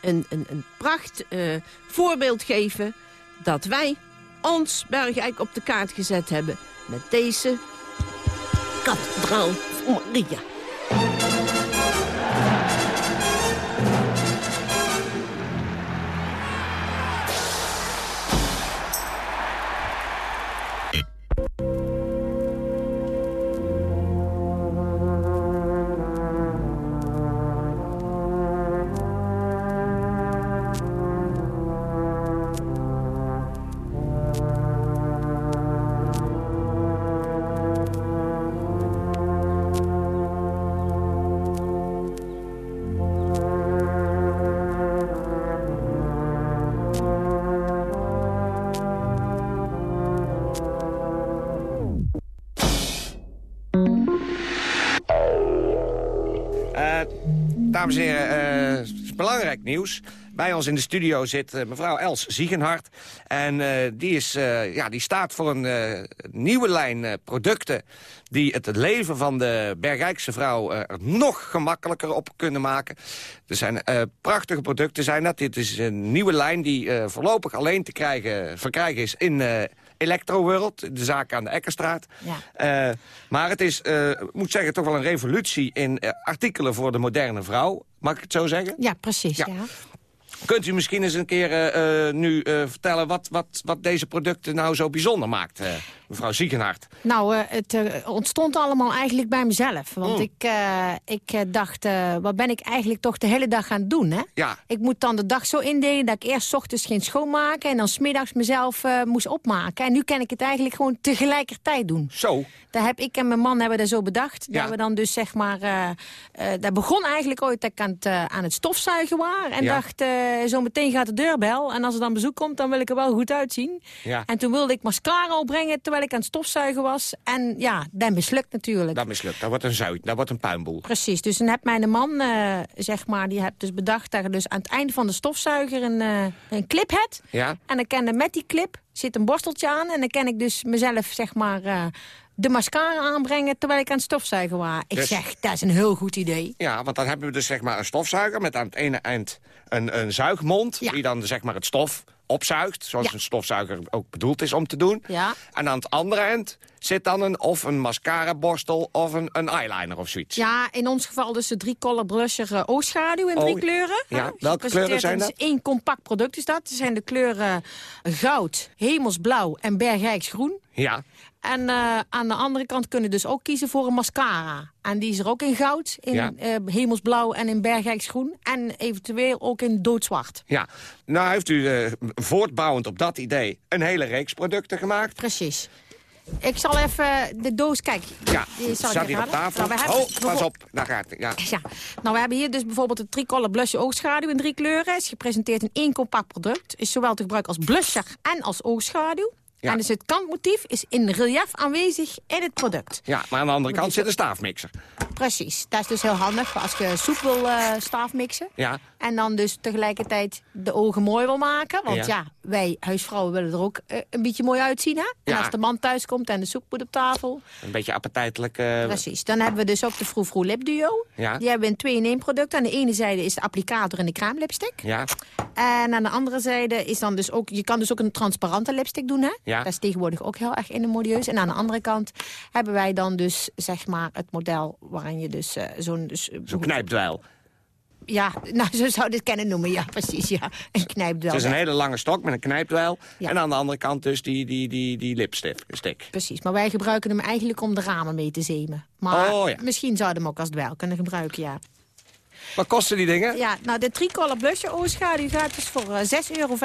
een, een, pracht eh, voorbeeld geven... dat wij ons Bergijk op de kaart gezet hebben met deze kathedraal voor Maria. Dames en heren, eh, het is belangrijk nieuws. Bij ons in de studio zit eh, mevrouw Els Ziegenhart. En eh, die, is, ja, die staat voor een nieuwe lijn producten... die het leven van de Bergijkse vrouw er nog gemakkelijker op kunnen maken. Er zijn prachtige producten zijn dat. Dit is een nieuwe lijn die voorlopig alleen te krijgen, verkrijgen is in... Electro World, de zaak aan de Ekkerstraat. Ja. Eh, maar het is, eh, ik moet zeggen, toch wel een revolutie in eh, artikelen voor de moderne vrouw. Mag ik het zo zeggen? Ja, precies. Ja. Kunt u misschien eens een keer nu vertellen wat, wat, wat deze producten nou zo bijzonder maakt, mevrouw Ziegenhart? Nou, eh, het eh, ontstond allemaal eigenlijk bij mezelf. Want Mm. ik, eh, ik dacht, wat ben ik eigenlijk toch de hele dag gaan doen, hè? Ja. Ik moet dan de dag zo indelen dat ik eerst 's ochtends ging schoonmaken... en dan smiddags mezelf moest opmaken. En nu kan ik het eigenlijk gewoon tegelijkertijd doen. Zo. Daar heb ik en mijn man hebben dat zo bedacht. Ja. Dat we dan dus zeg maar... dat begon eigenlijk ooit dat ik aan het, aan het stofzuigen was. En Ja. dacht, zo meteen gaat de deurbel. En als er dan bezoek komt, dan wil ik er wel goed uitzien. Ja. En toen wilde ik mascara opbrengen terwijl ik aan het stofzuigen was. En ja, dat mislukt natuurlijk. Dat mislukt, dat wordt een zuid, dat wordt een puinboel. Precies, dus dan heb mijn man, eh, zeg maar, die heeft dus bedacht dat je dus aan het einde van de stofzuiger een, eh, een clip hebt. Ja? En dan kan er met die clip zit een borsteltje aan. En dan kan ik dus mezelf, zeg maar, eh, de mascara aanbrengen terwijl ik aan het stofzuigen was. Ik Dus- zeg, dat is een heel goed idee. Ja, want dan hebben we dus zeg maar een stofzuiger met aan het ene eind een, een zuigmond... die dan zeg maar het stof opzuigt, zoals Ja. een stofzuiger ook bedoeld is om te doen. Ja. En aan het andere eind zit dan een, of een mascara-borstel of een, een eyeliner of zoiets. Ja, in ons geval dus de drie color blusher eh, oogschaduw in drie Oh, kleuren. ja. Welke kleuren zijn dat? één compact product is dat. Dat zijn de kleuren goud, hemelsblauw en bergijksgroen. Ja. En eh, aan de andere kant kunnen dus ook kiezen voor een mascara. En die is er ook in goud, in Ja. eh, hemelsblauw en in bergijksgroen. En eventueel ook in doodzwart. Ja, nou heeft u voortbouwend op dat idee een hele reeks producten gemaakt. Precies. Ik zal even de doos, kijk. Ja, die zal ik staat hier op tafel. Nou, we hebben oh, pas op, daar gaat het. Ja. Ja, nou we hebben hier dus bijvoorbeeld de tricolor blusher oogschaduw in drie kleuren. Is gepresenteerd in één compact product. Is zowel te gebruiken als blusher en als oogschaduw. Ja. En dus het kantmotief is in relief aanwezig in het product. ja, maar aan de andere kant zit een staafmixer. Precies, dat is dus heel handig als je soep wil eh staafmixen. Ja, En dan dus tegelijkertijd de ogen mooi wil maken. Want Ja. ja, wij huisvrouwen willen er ook eh, een beetje mooi uitzien. Hè? En Ja. als de man thuis komt en de soep moet op tafel. een beetje appetijtelijk. Precies. Dan hebben we dus ook de Froe Froe Lip Duo. Ja. Die hebben we in twee in één product. Aan de ene zijde is de applicator en de crème lipstick. Ja, En aan de andere zijde is dan dus ook... Je kan dus ook een transparante lipstick doen, hè? Ja. Dat is tegenwoordig ook heel erg in de modieus. En aan de andere kant hebben wij dan dus, zeg maar, het model... waarin je dus eh, zo'n... dus, zo'n knijpdweil. Ja, nou, zo zou dit kennen noemen. Ja, precies, ja. Een knijpdwel. Het is een hele lange stok met een knijpdweil. Ja. En aan de andere kant dus die, die, die, die lipstick. stick. Precies, maar wij gebruiken hem eigenlijk om de ramen mee te zemen. Maar Oh, ja. misschien zouden we hem ook als dweil kunnen gebruiken, ja. Wat kosten die dingen? Ja, nou, de tricolor blusher oogschaduw gaat dus voor eh, 6,45 euro.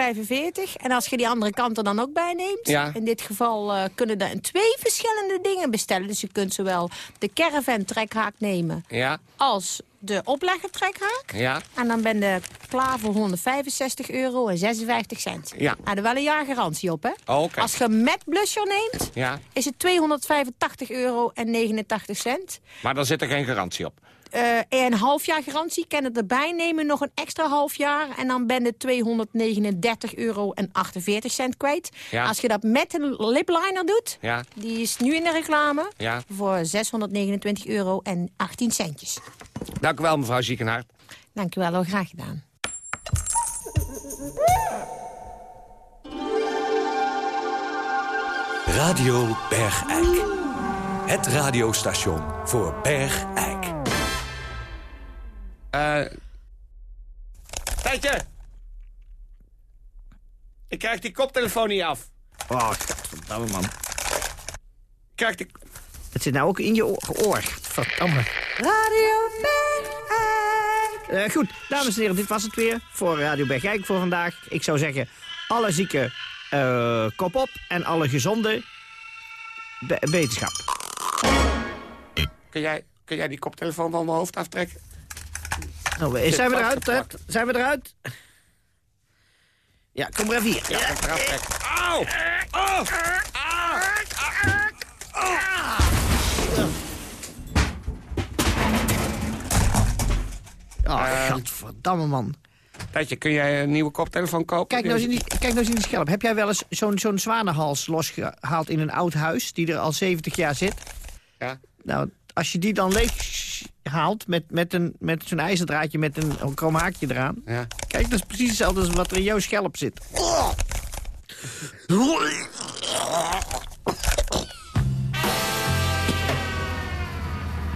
En als je die andere kant er dan ook bij neemt... Ja. in dit geval eh, kunnen er twee verschillende dingen bestellen. Dus je kunt zowel de caravan trekhaak nemen... Ja, als de oplegger trekhaak. ja, En dan ben je klaar voor 165 euro en 56 cent. Ja. Had er wel een jaar garantie op, hè? Oh, oké. Als je met blusher neemt, ja. is het 285 euro en 89 cent. Maar dan zit er geen garantie op. Eh, en een half jaar garantie kan het erbij nemen, nog een extra half jaar. En dan ben je 239 euro en 48 cent kwijt. Ja. Als je dat met een lipliner doet, Ja, die is nu in de reclame... ja. voor 629 euro en 18 centjes. Dank u wel, mevrouw Ziekenhart. Dank u wel, hoor. graag gedaan. Radio Bergijk. Het radiostation voor Bergijk. Eh Tijdje! Ik krijg die koptelefoon niet af. Oh, godverdamme, man. Ik krijg die... Het zit nou ook in je oor. Verdamme. Radio Eh, goed, dames en heren, dit was het weer voor Radio Bergijk voor vandaag. Ik zou zeggen, alle zieken eh, kop op en alle gezonde wetenschap. Kun jij, kun jij die koptelefoon van mijn hoofd aftrekken? Nou, zijn we eruit? hè? Zijn we eruit? Ja, kom maar even hier. Ja, ik ga eraf trekken. Auw! Oh! Oh, Eh, godverdamme, man. Tijdje, kun jij een nieuwe koptelefoon kopen? Kijk nou eens in die, kijk nou eens in die schelp. Heb jij wel eens zo'n zo'n zwanenhals losgehaald in een oud huis... die er al 70 jaar zit? Ja. Nou, als je die dan leeg haalt met, met, een, met zo'n ijzerdraadje met een, een krom haakje eraan... Ja. Kijk, dat is precies hetzelfde als wat er in jouw schelp zit.